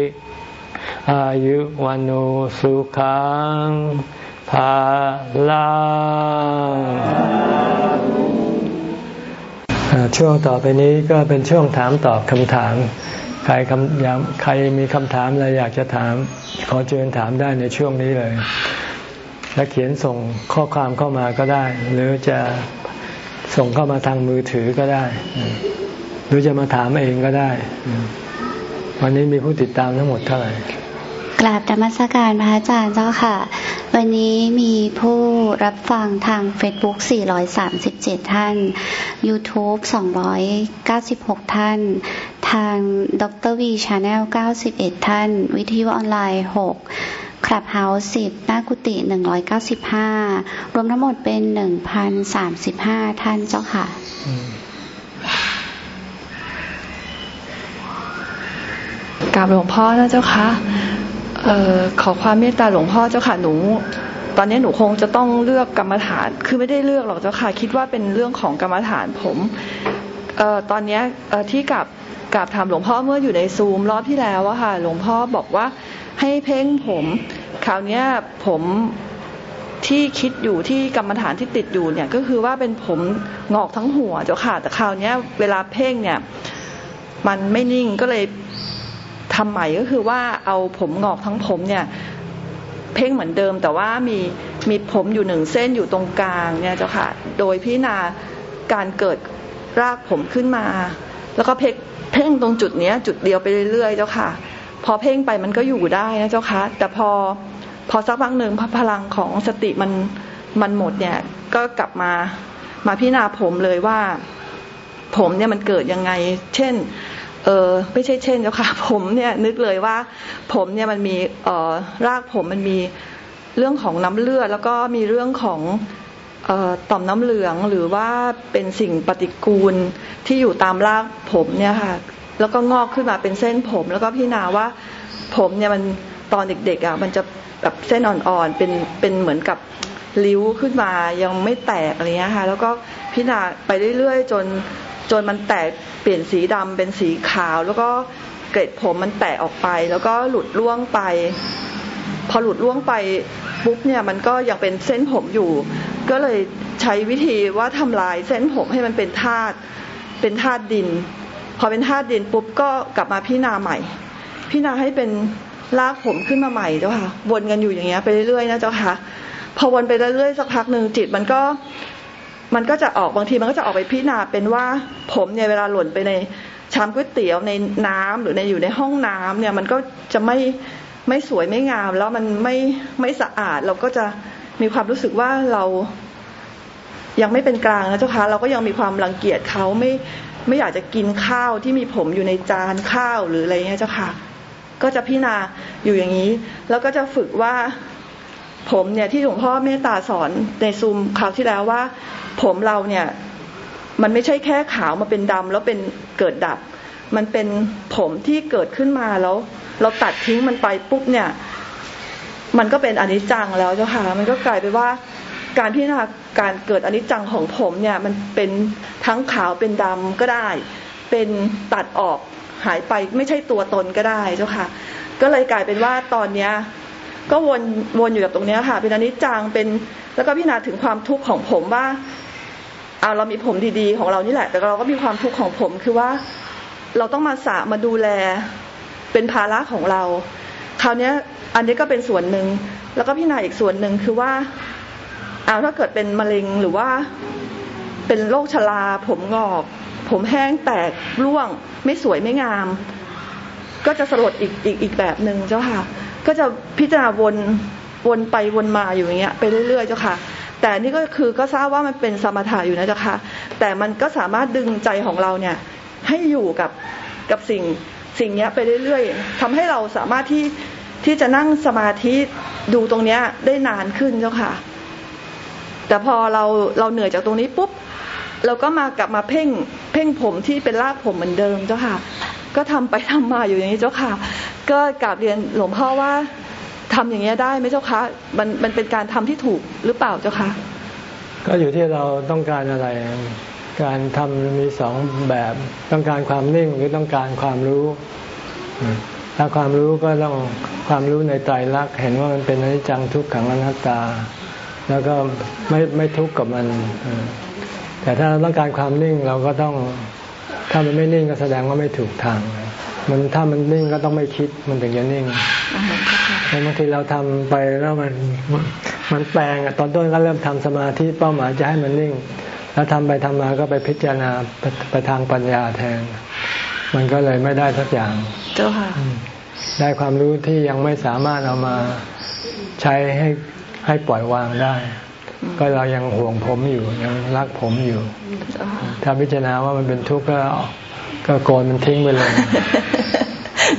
อายุวันโอสุขังภาลังช่วงต่อไปนี้ก็เป็นช่วงถามตอบคำถาม ใครคำใครมีคำถามอะไรอยากจะถาม ขอเชิญถามได้ในช่วงนี้เลย และเขียนส่งข้อความเข้ามาก็ได้ หรือจะส่งเข้ามาทางมือถือก็ได้ หรือจะมาถามเองก็ได้ วันนี้มีผู้ติดตามทั้งหมดเท่าไหร่กราบธรรมสการพระอาจารย์เจ้าค่ะ วันนี้มีผู้รับฟังทาง Facebook 437 ท่าน YouTube 296 ท่าน ทางดร.วี channel 91 ท่าน วิทยุออนไลน์ 6 Clubhouse สิบหน้ากุฏิหนึ่งร้อยเก้าสิบห้ารวมทั้งหมดเป็นหนึ่งพันสามสิบห้าท่านเจ้าค่ะกราบหลวงพ่อนะเจ้าคะเอ่อขอความเมตตาหลวงพ่อเจ้าค่ะหนู ตอนนี้หนูคงจะต้องเลือกกรรมฐาน คือไม่ได้เลือกหรอกเจ้าค่ะ คิดว่าเป็นเรื่องของกรรมฐานผมเอ่อตอนนี้เออที่กับกับถามหลวงพ่อเมื่ออยู่ในซูมรอบที่แล้วอะค่ะ หลวงพ่อบอกว่าให้เพ่งผม คราวนี้ผมที่คิดอยู่ที่กรรมฐานที่ติดอยู่เนี่ยก็คือว่าเป็นผมงอกทั้งหัวเจ้าค่ะ แต่คราวนี้เวลาเพ่งเนี่ย มันไม่นิ่งก็เลยทำใหม่ก็คือว่าเอาผมงอกทั้งผมเนี่ยเพ่งเหมือนเดิม แต่ว่ามีมีผมอยู่หนึ่งเส้นอยู่ตรงกลางเนี่ยเจ้าค่ะ โดยพิจารณาการเกิดรากผมขึ้นมา แล้วก็เพ่งเพ่งตรงจุดเนี้ย จุดเดียวไปเรื่อยๆ เจ้าค่ะ พอเพ่งไปมันก็อยู่ได้นะเจ้าค่ะ แต่พอ พอสักพักหนึ่งพลังของสติมันมันหมดเนี่ย ก็กลับมามาพิจารณาผมเลยว่า ผมเนี่ยมันเกิดยังไง เช่น เออไม่ใช่เช่นเจ้าค่ะ ผมเนี่ยนึกเลยว่า ผมเนี่ยมันมีเอ่อรากผมมันมีเรื่องของน้ำเลือด แล้วก็มีเรื่องของเออต่อมน้ำเหลืองหรือว่าเป็นสิ่งปฏิกูลที่อยู่ตามรากผมเนี่ยค่ะ แล้วก็งอกขึ้นมาเป็นเส้นผม แล้วก็พี่นาว่าผมเนี่ยมัน ตอนเด็กๆอะมันจะแบบเส้นอ่อนๆเป็นเป็นเหมือนกับริ้วขึ้นมายังไม่แตกอะไรเงี้ยค่ะแล้วก็พี่นาไปเรื่อยๆ จนจนมันแตกเปลี่ยนสีดำเป็นสีขาว แล้วก็เกล็ดผมมันแตกออกไป แล้วก็หลุดร่วงไป พอหลุดร่วงไปปุ๊บเนี่ยมันก็ยังเป็นเส้นผมอยู่ ก็เลยใช้วิธีว่าทำลายเส้นผมให้มันเป็นธาตุเป็นธาตุดิน พอเป็นธาตุดินปุ๊บก็กลับมาพิจารณาใหม่พิจารณาให้เป็น ลากผมขึ้นมาใหม่เจ้าค่ะวนกันอยู่อย่างเงี้ยไปเรื่อยๆนะเจ้าค่ะ พอวนไปเรื่อยๆสักพักหนึ่งจิตมันก็มันก็จะออกบางทีมันก็จะออกไปพิจารณาเป็นว่าผมเนี่ยเวลาหล่นไปในชามก๋วยเตี๋ยวในน้ำหรือในอยู่ในห้องน้ำเนี่ยมันก็จะไม่ไม่สวยไม่งาม แล้วมันไม่ไม่สะอาดเราก็จะมีความรู้สึกว่าเรายังไม่เป็นกลางนะเจ้าค่ะเราก็ยังมีความรังเกียจเขาไม่ไม่อยากจะกินข้าวที่มีผมอยู่ในจานข้าวหรืออะไรเงี้ยเจ้าค่ะ ก็จะพิจารณาอยู่อย่างนี้ แล้วก็จะฝึกว่าผมเนี่ยที่หลวงพ่อเมตตาสอนในซูมคราวที่แล้วว่า ผมเราเนี่ยมันไม่ใช่แค่ขาวมาเป็นดำแล้วเป็นเกิดดับ มันเป็นผมที่เกิดขึ้นมาแล้ว เราตัดทิ้งมันไปปุ๊บเนี่ย มันก็เป็นอนิจจังแล้วเจ้าค่ะมันก็กลายไปว่าการพิจารณาการเกิดอนิจจังของผมเนี่ย มันเป็นทั้งขาวเป็นดำก็ได้ เป็นตัดออก หายไปไม่ใช่ตัวตนก็ได้เจ้าค่ะ ก็เลยกลายเป็นว่าตอนเนี้ยก็วนวนอยู่กับตรงนี้ค่ะ เป็นอนิจจังเป็นแล้วก็พิจารณาถึงความทุกข์ของผมว่าเอาเรามีผมดีๆ ของเรานี่แหละ แต่เราก็มีความทุกข์ของผมคือว่าเราต้องมาสะมาดูแลเป็นภาระของเรา คราวนี้อันนี้ก็เป็นส่วนหนึ่ง แล้วก็พิจารณาอีกส่วนหนึ่งคือว่าเอาถ้าเกิดเป็นมะเร็งหรือว่าเป็นโรคชราผมงอก ผมแห้งแตกร่วง ไม่สวยไม่งาม ก็จะสลดอีกอีกอีกแบบหนึ่งเจ้าค่ะ ก็จะพิจารณาวนวนไปวนมาอยู่อย่างเงี้ยไปเรื่อยๆเจ้าค่ะ แต่นี่ก็คือก็ทราบว่ามันเป็นสมถะอยู่นะเจ้าค่ะ แต่มันก็สามารถดึงใจของเราเนี่ยให้อยู่กับกับสิ่งสิ่งนี้ไปเรื่อยๆทำให้เราสามารถที่ที่จะนั่งสมาธิดูตรงเนี้ยได้นานขึ้นเจ้าค่ะ แต่พอเราเราเหนื่อยจากตรงนี้ปุ๊บ เราก็มากลับมาเพ่งเพ่งผมที่เป็นรากผมเหมือนเดิมเจ้าค่ะ ก็ทำไปทำมาอยู่อย่างนี้เจ้าค่ะ ก็กราบเรียนหลวงพ่อว่าทำอย่างเงี้ได้ไหมเจ้าคะมันมันเป็นการทำที่ถูกหรือเปล่าเจ้าคะก็อยู่ที่เราต้องการอะไร การทำมีสองแบบต้องการความนิ่งหรือต้องการความรู้ ถ้าความรู้ก็ต้องความรู้ในใจรักเห็นว่ามันเป็นอนิจจังทุกขังอนัตตา แล้วก็ไม่ไม่ทุกข์กับมัน แต่ถ้าเราต้องการความนิ่งเราก็ต้องถ้ามันไม่นิ่งก็แสดงว่าไม่ถูกทาง มันถ้ามันนิ่งก็ต้องไม่คิดมันถึงจะนิ่งบางทีเราทำไปแล้วมันมันแปลงตอนต้นก็เริ่มทำสมาธิเป้าหมายจะให้มันนิ่ง แล้วทำไปทำมาก็ไปพิจารณาไปทางปัญญาแทน มันก็เลยไม่ได้สักอย่าง เจ้าค่ะ ได้ความรู้ที่ยังไม่สามารถเอามาใช้ให้ให้ปล่อยวางได้ ก็เรายังห่วงผมอยู่ยังรักผมอยู่ ถ้าพิจารณาว่ามันเป็นทุกข์ก็ก็โกนมันทิ้งไปเลย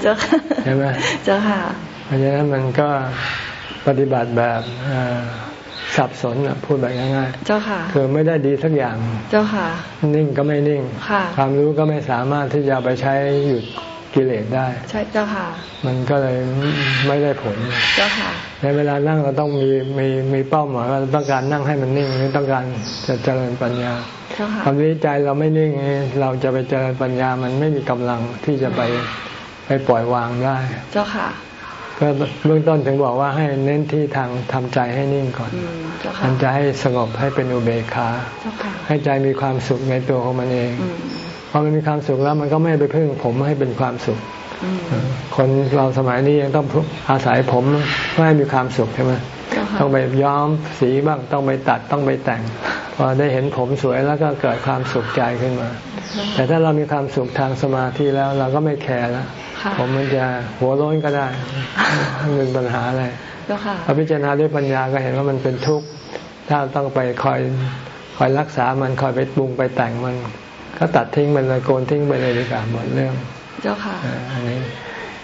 เจ้าค่ะใช่ไหมเจ้าค่ะ เพราะฉะนั้นมันก็ปฏิบัติแบบสับสนพูดแบบง่ายๆเจ้าค่ะ คือไม่ได้ดีสักอย่าง เจ้าค่ะ นิ่งก็ไม่นิ่ง ความรู้ก็ไม่สามารถที่จะไปใช้หยุด กิเลสได้ ใช่เจ้าค่ะ มันก็เลยไม่ได้ผล เจ้าค่ะ ในเวลานั่งเราต้องมีมีมีเป้าหมายว่าต้องการนั่งให้มันนิ่งหรือต้องการจะเจริญปัญญาความวิจัยเราไม่นิ่งเราจะไปเจริญปัญญามันไม่มีกำลังที่จะไปไปปล่อยวางได้ เจ้าค่ะก็เบื้องต้นถึงบอกว่าให้เน้นที่ทางทำใจให้นิ่งก่อนมันจะให้สงบให้เป็นอุเบกขาให้ใจมีความสุขในตัวของมันเอง พอมันมีความสุขแล้วมันก็ไม่ไปพึ่งผมให้เป็นความสุข คนเราสมัยนี้ยังต้องอาศัยผมเพื่อให้มีความสุขใช่ไหมต้องไปย้อมสีบ้างต้องไปตัดต้องไปแต่ง พอได้เห็นผมสวยแล้วก็เกิดความสุขใจขึ้นมา แต่ถ้าเรามีความสุขทางสมาธิแล้วเราก็ไม่แคร์แล้วผมมันจะหัวร้อนก็ได้ไม่เป็นปัญหาอะไรพอพิจารณาด้วยปัญญาก็เห็นว่ามันเป็นทุกข์ถ้าต้องไปคอยคอยรักษามันคอยไปปรุงไปแต่งมัน ก็ตัดทิ้งมันเลยโกนทิ้งไปเลยดีกว่าหมดเรื่อง เจ้าค่ะอันนี้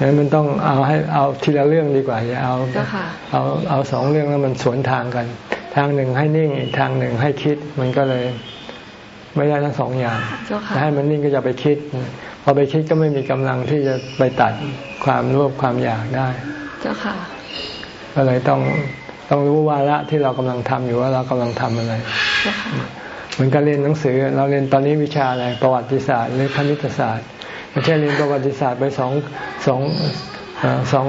งั้นมันต้องเอาให้เอาทีละเรื่องดีกว่าอย่าเอาเอาเอาสองเรื่องแล้วมันสวนทางกัน ทางหนึ่งให้นิ่งอีกทางหนึ่งให้คิดมันก็เลยไม่ได้ทั้งสองอย่างถ้าให้มันนิ่งก็จะไปคิด พอไปคิดก็ไม่มีกำลังที่จะไปตัดความรวบความอยากได้ เจ้าค่ะ ก็เลยต้องต้องรู้วาระที่เรากำลังทำอยู่ว่าเรากำลังทำอะไรเหมือนการเรียนหนังสือ เราเรียนตอนนี้วิชาอะไรประวัติศาสตร์หรือคณิตศาสตร์ไม่ใช่เรียนประวัติศาสตร์ไปสองสองสอง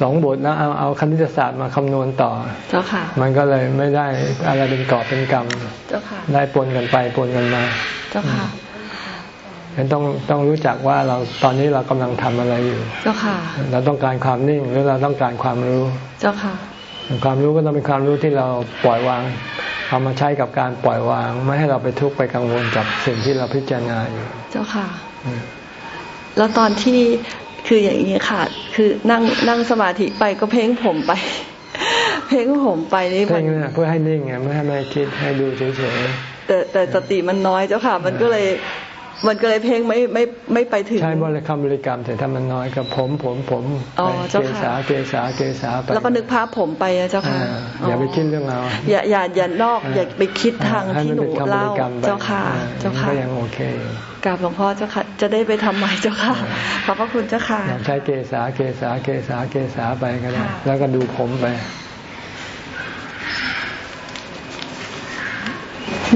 สองบทแล้วเอาเอาคณิตศาสตร์มาคำนวณต่อเจ้าค่ะ มันก็เลยไม่ได้อะไรเป็นกอบเป็นกรรมเจ้าค่ะได้ปนกันไปปนกันมาเจ้าค่ะต้องต้องรู้จักว่าเราตอนนี้เรากำลังทำอะไรอยู่ เจ้าค่ะ เราต้องการความนิ่งหรือเราต้องการความรู้ เจ้าค่ะ ความรู้ก็ต้องเป็นความรู้ที่เราปล่อยวาง เอามาใช้กับการปล่อยวาง ไม่ให้เราไปทุกข์ไปกังวลกับสิ่งที่เราพิจารณาอยู่ เจ้าค่ะ แล้วตอนที่คืออย่างนี้ค่ะ คือนั่งนั่งสมาธิไปก็เพ่งผมไป เพ่งผมไปนี่เพ่งเพื่อให้นิ่งไงไม่ให้ไม่คิดให้ดูเฉยๆแต่แต่สติมันน้อยเจ้าค่ะ มันก็เลย มันก็เลยเพลงไม่ไม่ไม่ไปถึง ใช่บริกรรมบริกรรมแต่ถ้ามันน้อยกับผมผมผมเกษาเกษาเกษาไปแล้วก็นึกภาพผมไปนะเจ้าค่ะอย่าไปคิดเรื่องเราอย่าอย่าอย่านอกอย่าไปคิดทางที่หนูเล่าเจ้าค่ะเจ้าค่ะก็ยังโอเคกราบหลวงพ่อเจ้าค่ะ จะได้ไปทำใหม่เจ้าค่ะขอบพระคุณเจ้าค่ะใช้เกษาเกษาเกษาเกษาไปก็ได้แล้วก็ดูผมไป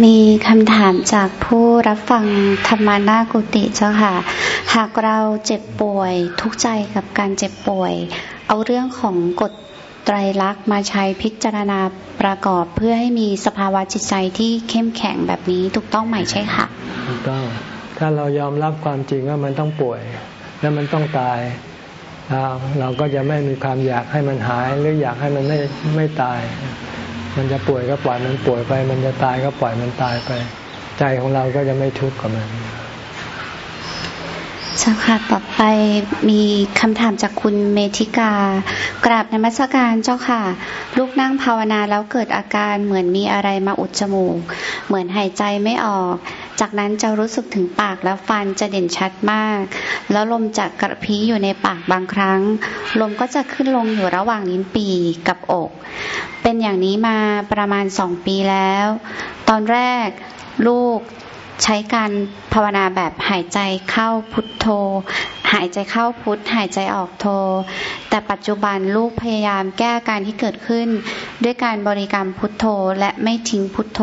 มีคำถามจากผู้รับฟังธรรมานากุติเจ้าค่ะ หากเราเจ็บป่วยทุกใจกับการเจ็บป่วย เอาเรื่องของกฎไตรลักษณ์มาใช้พิจารณาประกอบเพื่อให้มีสภาวะจิตใจที่เข้มแข็งแบบนี้ถูกต้องไหมใช่ค่ะถูกต้อง ถ้าเรายอมรับความจริงว่ามันต้องป่วย แล้วมันต้องตาย เราก็จะไม่มีความอยากให้มันหายหรืออยากให้มันไม่ไม่ตาย มันจะป่วยก็ปล่อยมันป่วยไป มันจะตายก็ปล่อยมันตายไป ใจของเราก็จะไม่ทุกข์กับมันเจ้าค่ะต่อไปมีคำถามจากคุณเมธิกา กราบนมัสการเจ้าค่ะ ลูกนั่งภาวนาแล้วเกิดอาการเหมือนมีอะไรมาอุดจมูก เหมือนหายใจไม่ออก จากนั้นจะรู้สึกถึงปากและฟันจะเด่นชัดมาก แล้วลมจะกระพี้อยู่ในปากบางครั้ง ลมก็จะขึ้นลงอยู่ระหว่างลิ้นปีกับอก เป็นอย่างนี้มาประมาณสองปีแล้ว ตอนแรกลูก ใช้การภาวนาแบบหายใจเข้าพุทโธ หายใจเข้าพุทหายใจออกโธ แต่ปัจจุบันลูกพยายามแก้การที่เกิดขึ้น ด้วยการบริกรรมพุทโธและไม่ทิ้งพุทโธ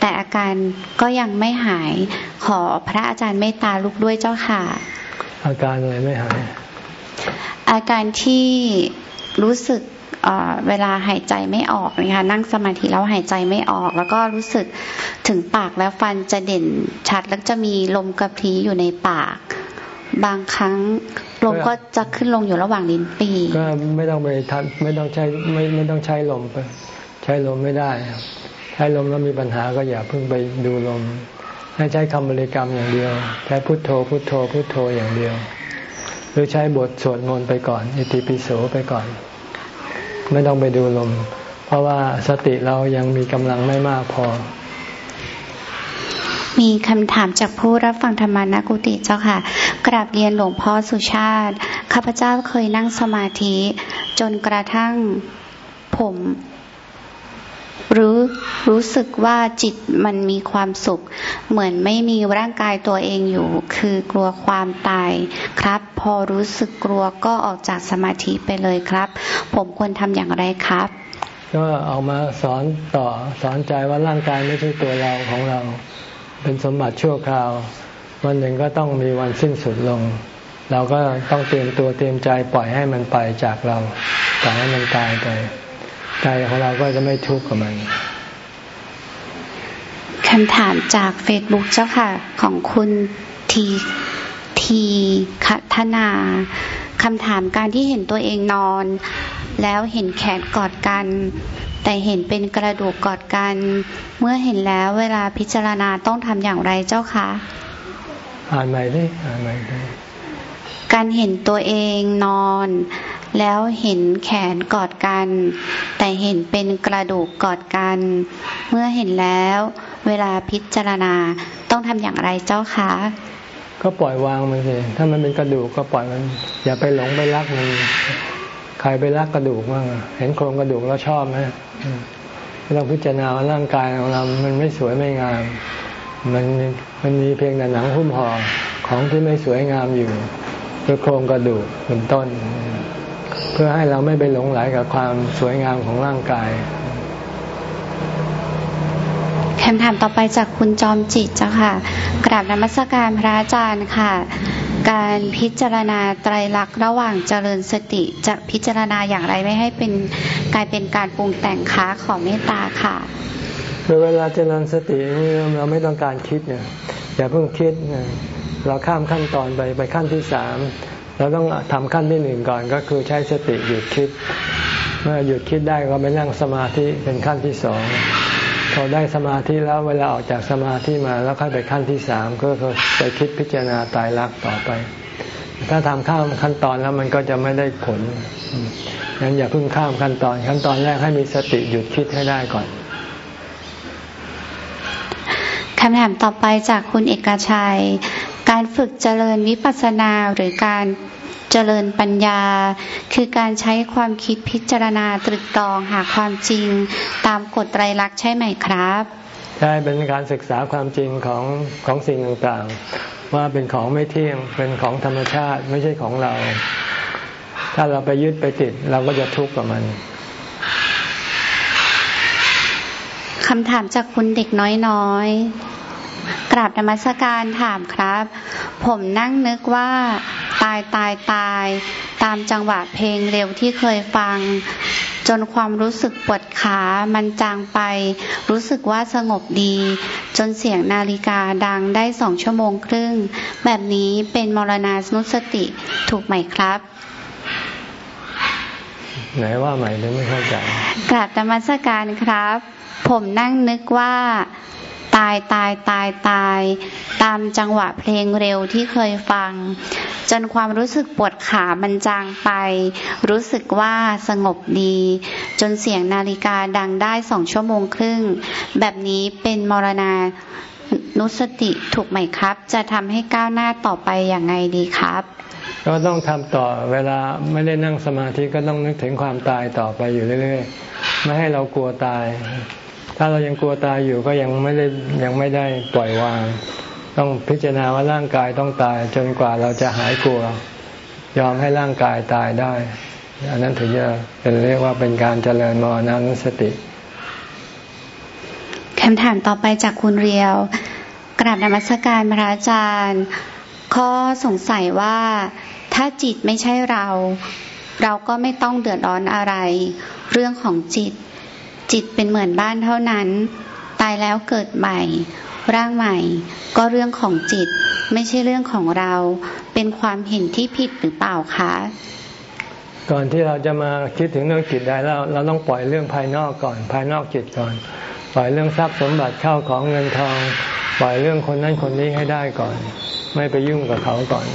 แต่อาการก็ยังไม่หายขอพระอาจารย์เมตตาลูกด้วยเจ้าค่ะ อาการอะไรไม่หาย อาการที่รู้สึก เวลาหายใจไม่ออกนะคะนั่งสมาธิแล้วหายใจไม่ออก แล้วก็รู้สึกถึงปากแล้วฟันจะเด่นชัดแล้วจะมีลมกระพี้อยู่ในปาก บางครั้งลมก็จะขึ้นลงอยู่ระหว่างลิ้นปีก็ไม่ต้องไปทัดไม่ต้องใช้ไม่ไม่ต้องใช้ลมไปใช้ลมไม่ได้ ใช้ลมแล้วมีปัญหาก็อย่าเพิ่งไปดูลม ให้ใช้คำบริกรรมอย่างเดียว ใช้พุทโธพุทโธพุทโธอย่างเดียว หรือใช้บทสวดมนต์ไปก่อน อิติปิโสไปก่อน ไม่ต้องไปดูลม เพราะว่าสติเรายังมีกำลังไม่มากพอ มีคำถามจากผู้รับฟังธรรมานากุติเจ้าค่ะ กราบเรียนหลวงพ่อสุชาติ ข้าพเจ้าเคยนั่งสมาธิ จนกระทั่งผม รือรู้สึกว่าจิตมันมีความสุข เหมือนไม่มีร่างกายตัวเองอยู่ คือกลัวความตายครับ พอรู้สึกกลัวก็ออกจากสมาธิไปเลยครับ ผมควรทำอย่างไรครับ ก็เอามาสอนต่อสอนใจว่าร่างกายไม่ใช่ตัวเราของเรา เป็นสมบัติชั่วคราว วันหนึ่งก็ต้องมีวันสิ้นสุดลง เราก็ต้องเตรียมตัวเตรียมใจปล่อยให้มันไปจากเราปล่อยให้มันตายไป ใจของเราก็จะไม่ทุกข์กับมันคำถามจากเฟซบุ๊กเจ้าค่ะ ของคุณทีทีคัทนาคำถามการที่เห็นตัวเองนอน แล้วเห็นแขนกอดกัน แต่เห็นเป็นกระดูกกอดกัน เมื่อเห็นแล้วเวลาพิจารณาต้องทำอย่างไรเจ้าคะ อ่านใหม่ดิอ่านใหม่ดิ การเห็นตัวเองนอน แล้วเห็นแขนกอดกัน แต่เห็นเป็นกระดูกกอดกัน เมื่อเห็นแล้ว เวลาพิจารณาต้องทำอย่างไรเจ้าคะก็ปล่อยวางมันสิถ้ามันเป็นกระดูกก็ปล่อยมัน อย่าไปหลงไปรักมันใครไปรักกระดูกบ้างเห็นโครงกระดูกแล้วชอบไหมเราพิจารณาว่าร่างกายของเรา มันไม่สวยไม่งาม มันมันมีเพียงแต่หนังหุ้มห่อของที่ไม่สวยงามอยู่ คือโครงกระดูกเป็นต้น เพื่อให้เราไม่ไปหลงไหลกับความสวยงามของร่างกายคำถามต่อไปจากคุณจอมจิตเจ้าค่ะ กราบนมัสการพระอาจารย์ค่ะ การพิจารณาไตรลักษณ์ระหว่างเจริญสติจะพิจารณาอย่างไรไม่ให้เป็นกลายเป็นการปรุงแต่งค้าของเมตตาค่ะเวลาเจริญสตินี่เราไม่ต้องการคิดเนี่ยอย่าเพิ่งคิด เราข้ามขั้นตอนไปไปขั้นที่สามเราต้องทำขั้นที่หนึ่งก่อนก็คือใช้สติหยุดคิด เมื่อหยุดคิดได้ก็ไปนั่งสมาธิเป็นขั้นที่สองพอได้สมาธิแล้วเวลาออกจากสมาธิมาแล้วค่อยไปขั้นที่สามก็คือไปคิดพิจารณาตายรักต่อไป ถ้าทำข้ามขั้นตอนแล้วมันก็จะไม่ได้ผลงั้นอย่าเพิ่งข้ามขั้นตอนขั้นตอนแรกให้มีสติหยุดคิดให้ได้ก่อนคำถามต่อไปจากคุณเอกชัย การฝึกเจริญวิปัสสนาหรือการเจริญปัญญา คือการใช้ความคิดพิจารณาตรึกตรองหาความจริง ตามกฎไตรลักษณ์ใช่ไหมครับใช่เป็นการศึกษาความจริงของของสิ่งต่างๆ ว่าเป็นของไม่เที่ยงเป็นของธรรมชาติไม่ใช่ของเรา ถ้าเราไปยึดไปติด เราก็จะทุกข์กับมันคำถามจากคุณเด็กน้อยๆ กราบธรรมสการถามครับ ผมนั่งนึกว่าตายตายตาย ตามจังหวะเพลงเร็วที่เคยฟัง จนความรู้สึกปวดขามันจางไป รู้สึกว่าสงบดี จนเสียงนาฬิกาดังได้สองชั่วโมงครึ่ง แบบนี้เป็นมรณานุสติถูกไหมครับไหนว่าใหม่เลยไม่เข้าใจกราบธรรมสการครับ ผมนั่งนึกว่า ตายตายตายตาย ตามจังหวะเพลงเร็วที่เคยฟัง จนความรู้สึกปวดขามันจางไป รู้สึกว่าสงบดี จนเสียงนาฬิกาดังได้สองชั่วโมงครึ่ง แบบนี้เป็นมรณานุสติถูกไหมครับ จะทำให้ก้าวหน้าต่อไปอย่างไงดีครับ ก็ต้องทำต่อเวลาไม่ได้นั่งสมาธิก็ต้องนึกถึงความตายต่อไปอยู่เรื่อยๆ ไม่ให้เรากลัวตาย ถ้าเรายังกลัวตายอยู่ก็ยังไม่ได้ยังไม่ได้ปล่อยวาง ต้องพิจารณาว่าร่างกายต้องตาย จนกว่าเราจะหายกลัว ยอมให้ร่างกายตายได้ อันนั้นถึงจะเป็นเรียกว่าเป็นการเจริญมรณานุสติคำถามต่อไปจากคุณเรียว กราบนมัสการพระอาจารย์ ข้อสงสัยว่าถ้าจิตไม่ใช่เรา เราก็ไม่ต้องเดือดร้อนอะไร เรื่องของจิต จิตเป็นเหมือนบ้านเท่านั้น ตายแล้วเกิดใหม่ ร่างใหม่ ก็เรื่องของจิต ไม่ใช่เรื่องของเรา เป็นความเห็นที่ผิดหรือเปล่าคะ ก่อนที่เราจะมาคิดถึงเรื่องจิตได้แล้วเราต้องปล่อยเรื่องภายนอกก่อน ภายนอกจิตก่อน ปล่อยเรื่องทรัพย์สมบัติเข้าของเงินทอง ปล่อยเรื่องคนนั้นคนนี้ให้ได้ก่อน ไม่ไปยุ่งกับเขาก่อน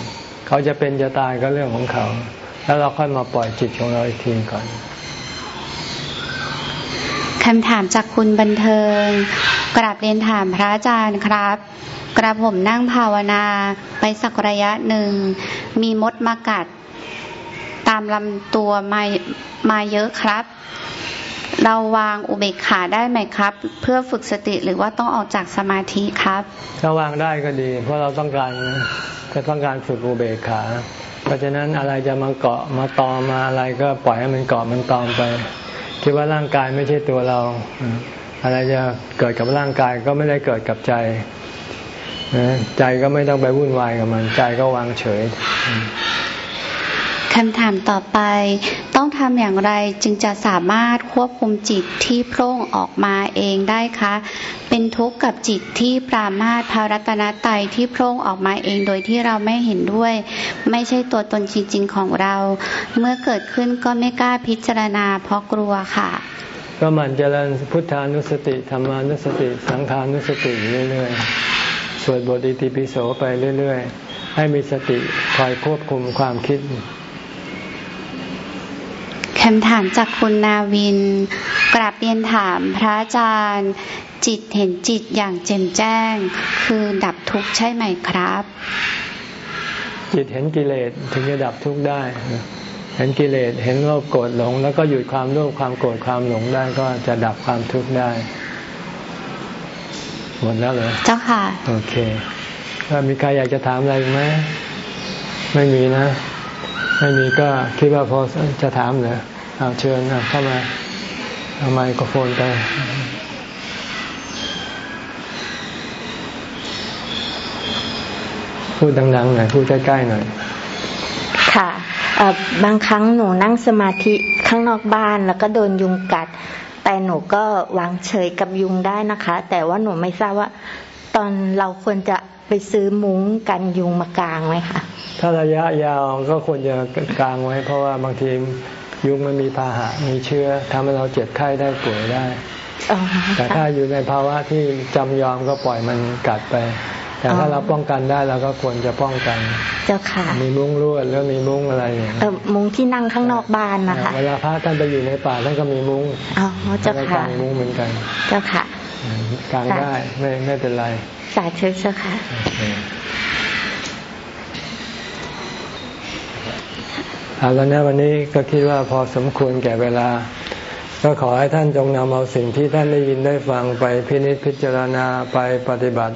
เขาจะเป็นจะตายก็เรื่องของเขา แล้วเราค่อยมาปล่อยจิตของเราอีกทีก่อน คำถามจากคุณบันเทิง กราบเรียนถามพระอาจารย์ครับ กระผมนั่งภาวนาไปสักระยะหนึ่ง มีมดมากัด ตามลำตัวมามาเยอะครับ เราวางอุเบกขาได้ไหมครับ เพื่อฝึกสติหรือว่าต้องออกจากสมาธิครับถ้าวางได้ก็ดี เพราะเราต้องการจะต้องการฝึกอุเบกขา เพราะฉะนั้นอะไรจะมาเกาะมาตอมมาอะไรก็ปล่อยให้มันเกาะมันตอมไป คิดว่าร่างกายไม่ใช่ตัวเรา อะไรจะเกิดกับร่างกายก็ไม่ได้เกิดกับใจ ใจก็ไม่ต้องไปวุ่นวายกับมัน ใจก็วางเฉยคำถามต่อไป ต้องทำอย่างไรจึงจะสามารถควบคุมจิตที่โพร่งออกมาเองได้คะ เป็นทุกข์กับจิตที่ปรามาสพระรัตนตรัยที่โพร่งออกมาเองโดยที่เราไม่เห็นด้วย ไม่ใช่ตัวตนจริง ๆ ของเรา เมื่อเกิดขึ้นก็ไม่กล้าพิจารณาเพราะกลัวค่ะ ก็หมันเจริญพุทธานุสติธรรมานุสติ สังขานุสติอยู่เรื่อยๆสวดบทอิติปิโสไปเรื่อย ๆ ให้มีสติคอยควบคุมความคิดคำถามจากคุณนาวิน กราบเรียนถามพระอาจารย์ จิตเห็นจิตอย่างแจ่มแจ้ง คือดับทุกข์ใช่ไหมครับ จิตเห็นกิเลสถึงจะดับทุกข์ได้ เห็นกิเลสเห็นโลภโกรธหลง แล้วก็หยุดความโลภความโกรธความหลงได้ก็จะดับความทุกข์ได้หมดแล้วเหรอเจ้าค่ะ โอเคถ้ามีใครอยากจะถามอะไรอีกไหมไม่มีนะ ไม่มีก็คิดว่าพอจะถามเหรอเอาเชิญนะเข้ามาเอาไมโครโฟนไป พูดดังๆหน่อยพูดใกล้ๆหน่อย ค่ะเอ่อบางครั้งหนูนั่งสมาธิข้างนอกบ้านแล้วก็โดนยุงกัด แต่หนูก็วางเฉยกับยุงได้นะคะ แต่ว่าหนูไม่ทราบว่า ตอนเราควรจะไปซื้อมุ้งกันยุงมากางไหมคะถ้าระยะยาวก็ควรจะกางไว้ เพราะว่าบางทียุงมันมีพาหะมีเชื้อทำให้เราเจ็บไข้ได้ป่วยได้อ๋อแต่ถ้าค่ะอยู่ในภาวะที่จำยอมก็ปล่อยมันกัดไป แต่ถ้าอ๋อเราป้องกันได้เราก็ควรจะป้องกัน เจ้าค่ะ มีมุ้งลวดแล้วมีมุ้งอะไรอย่างเอเงี้ยอมุ้งที่นั่งข้างนอกบ้านนะคะเวลาพระท่านไปอยู่ในป่าท่านก็มีมุ้งอ๋อเจ้าท่านก็ค่ะกางมุ้งเหมือนกัน เจ้าค่ะกางได้ไม่ไม่เป็นไรสาธุเจ้าค่ะเอาแล้วนะวันนี้ก็คิดว่าพอสมควรแก่เวลา ก็ขอให้ท่านจงนำเอาสิ่งที่ท่านได้ยินได้ฟังไปพินิจพิจารณาไปปฏิบัติ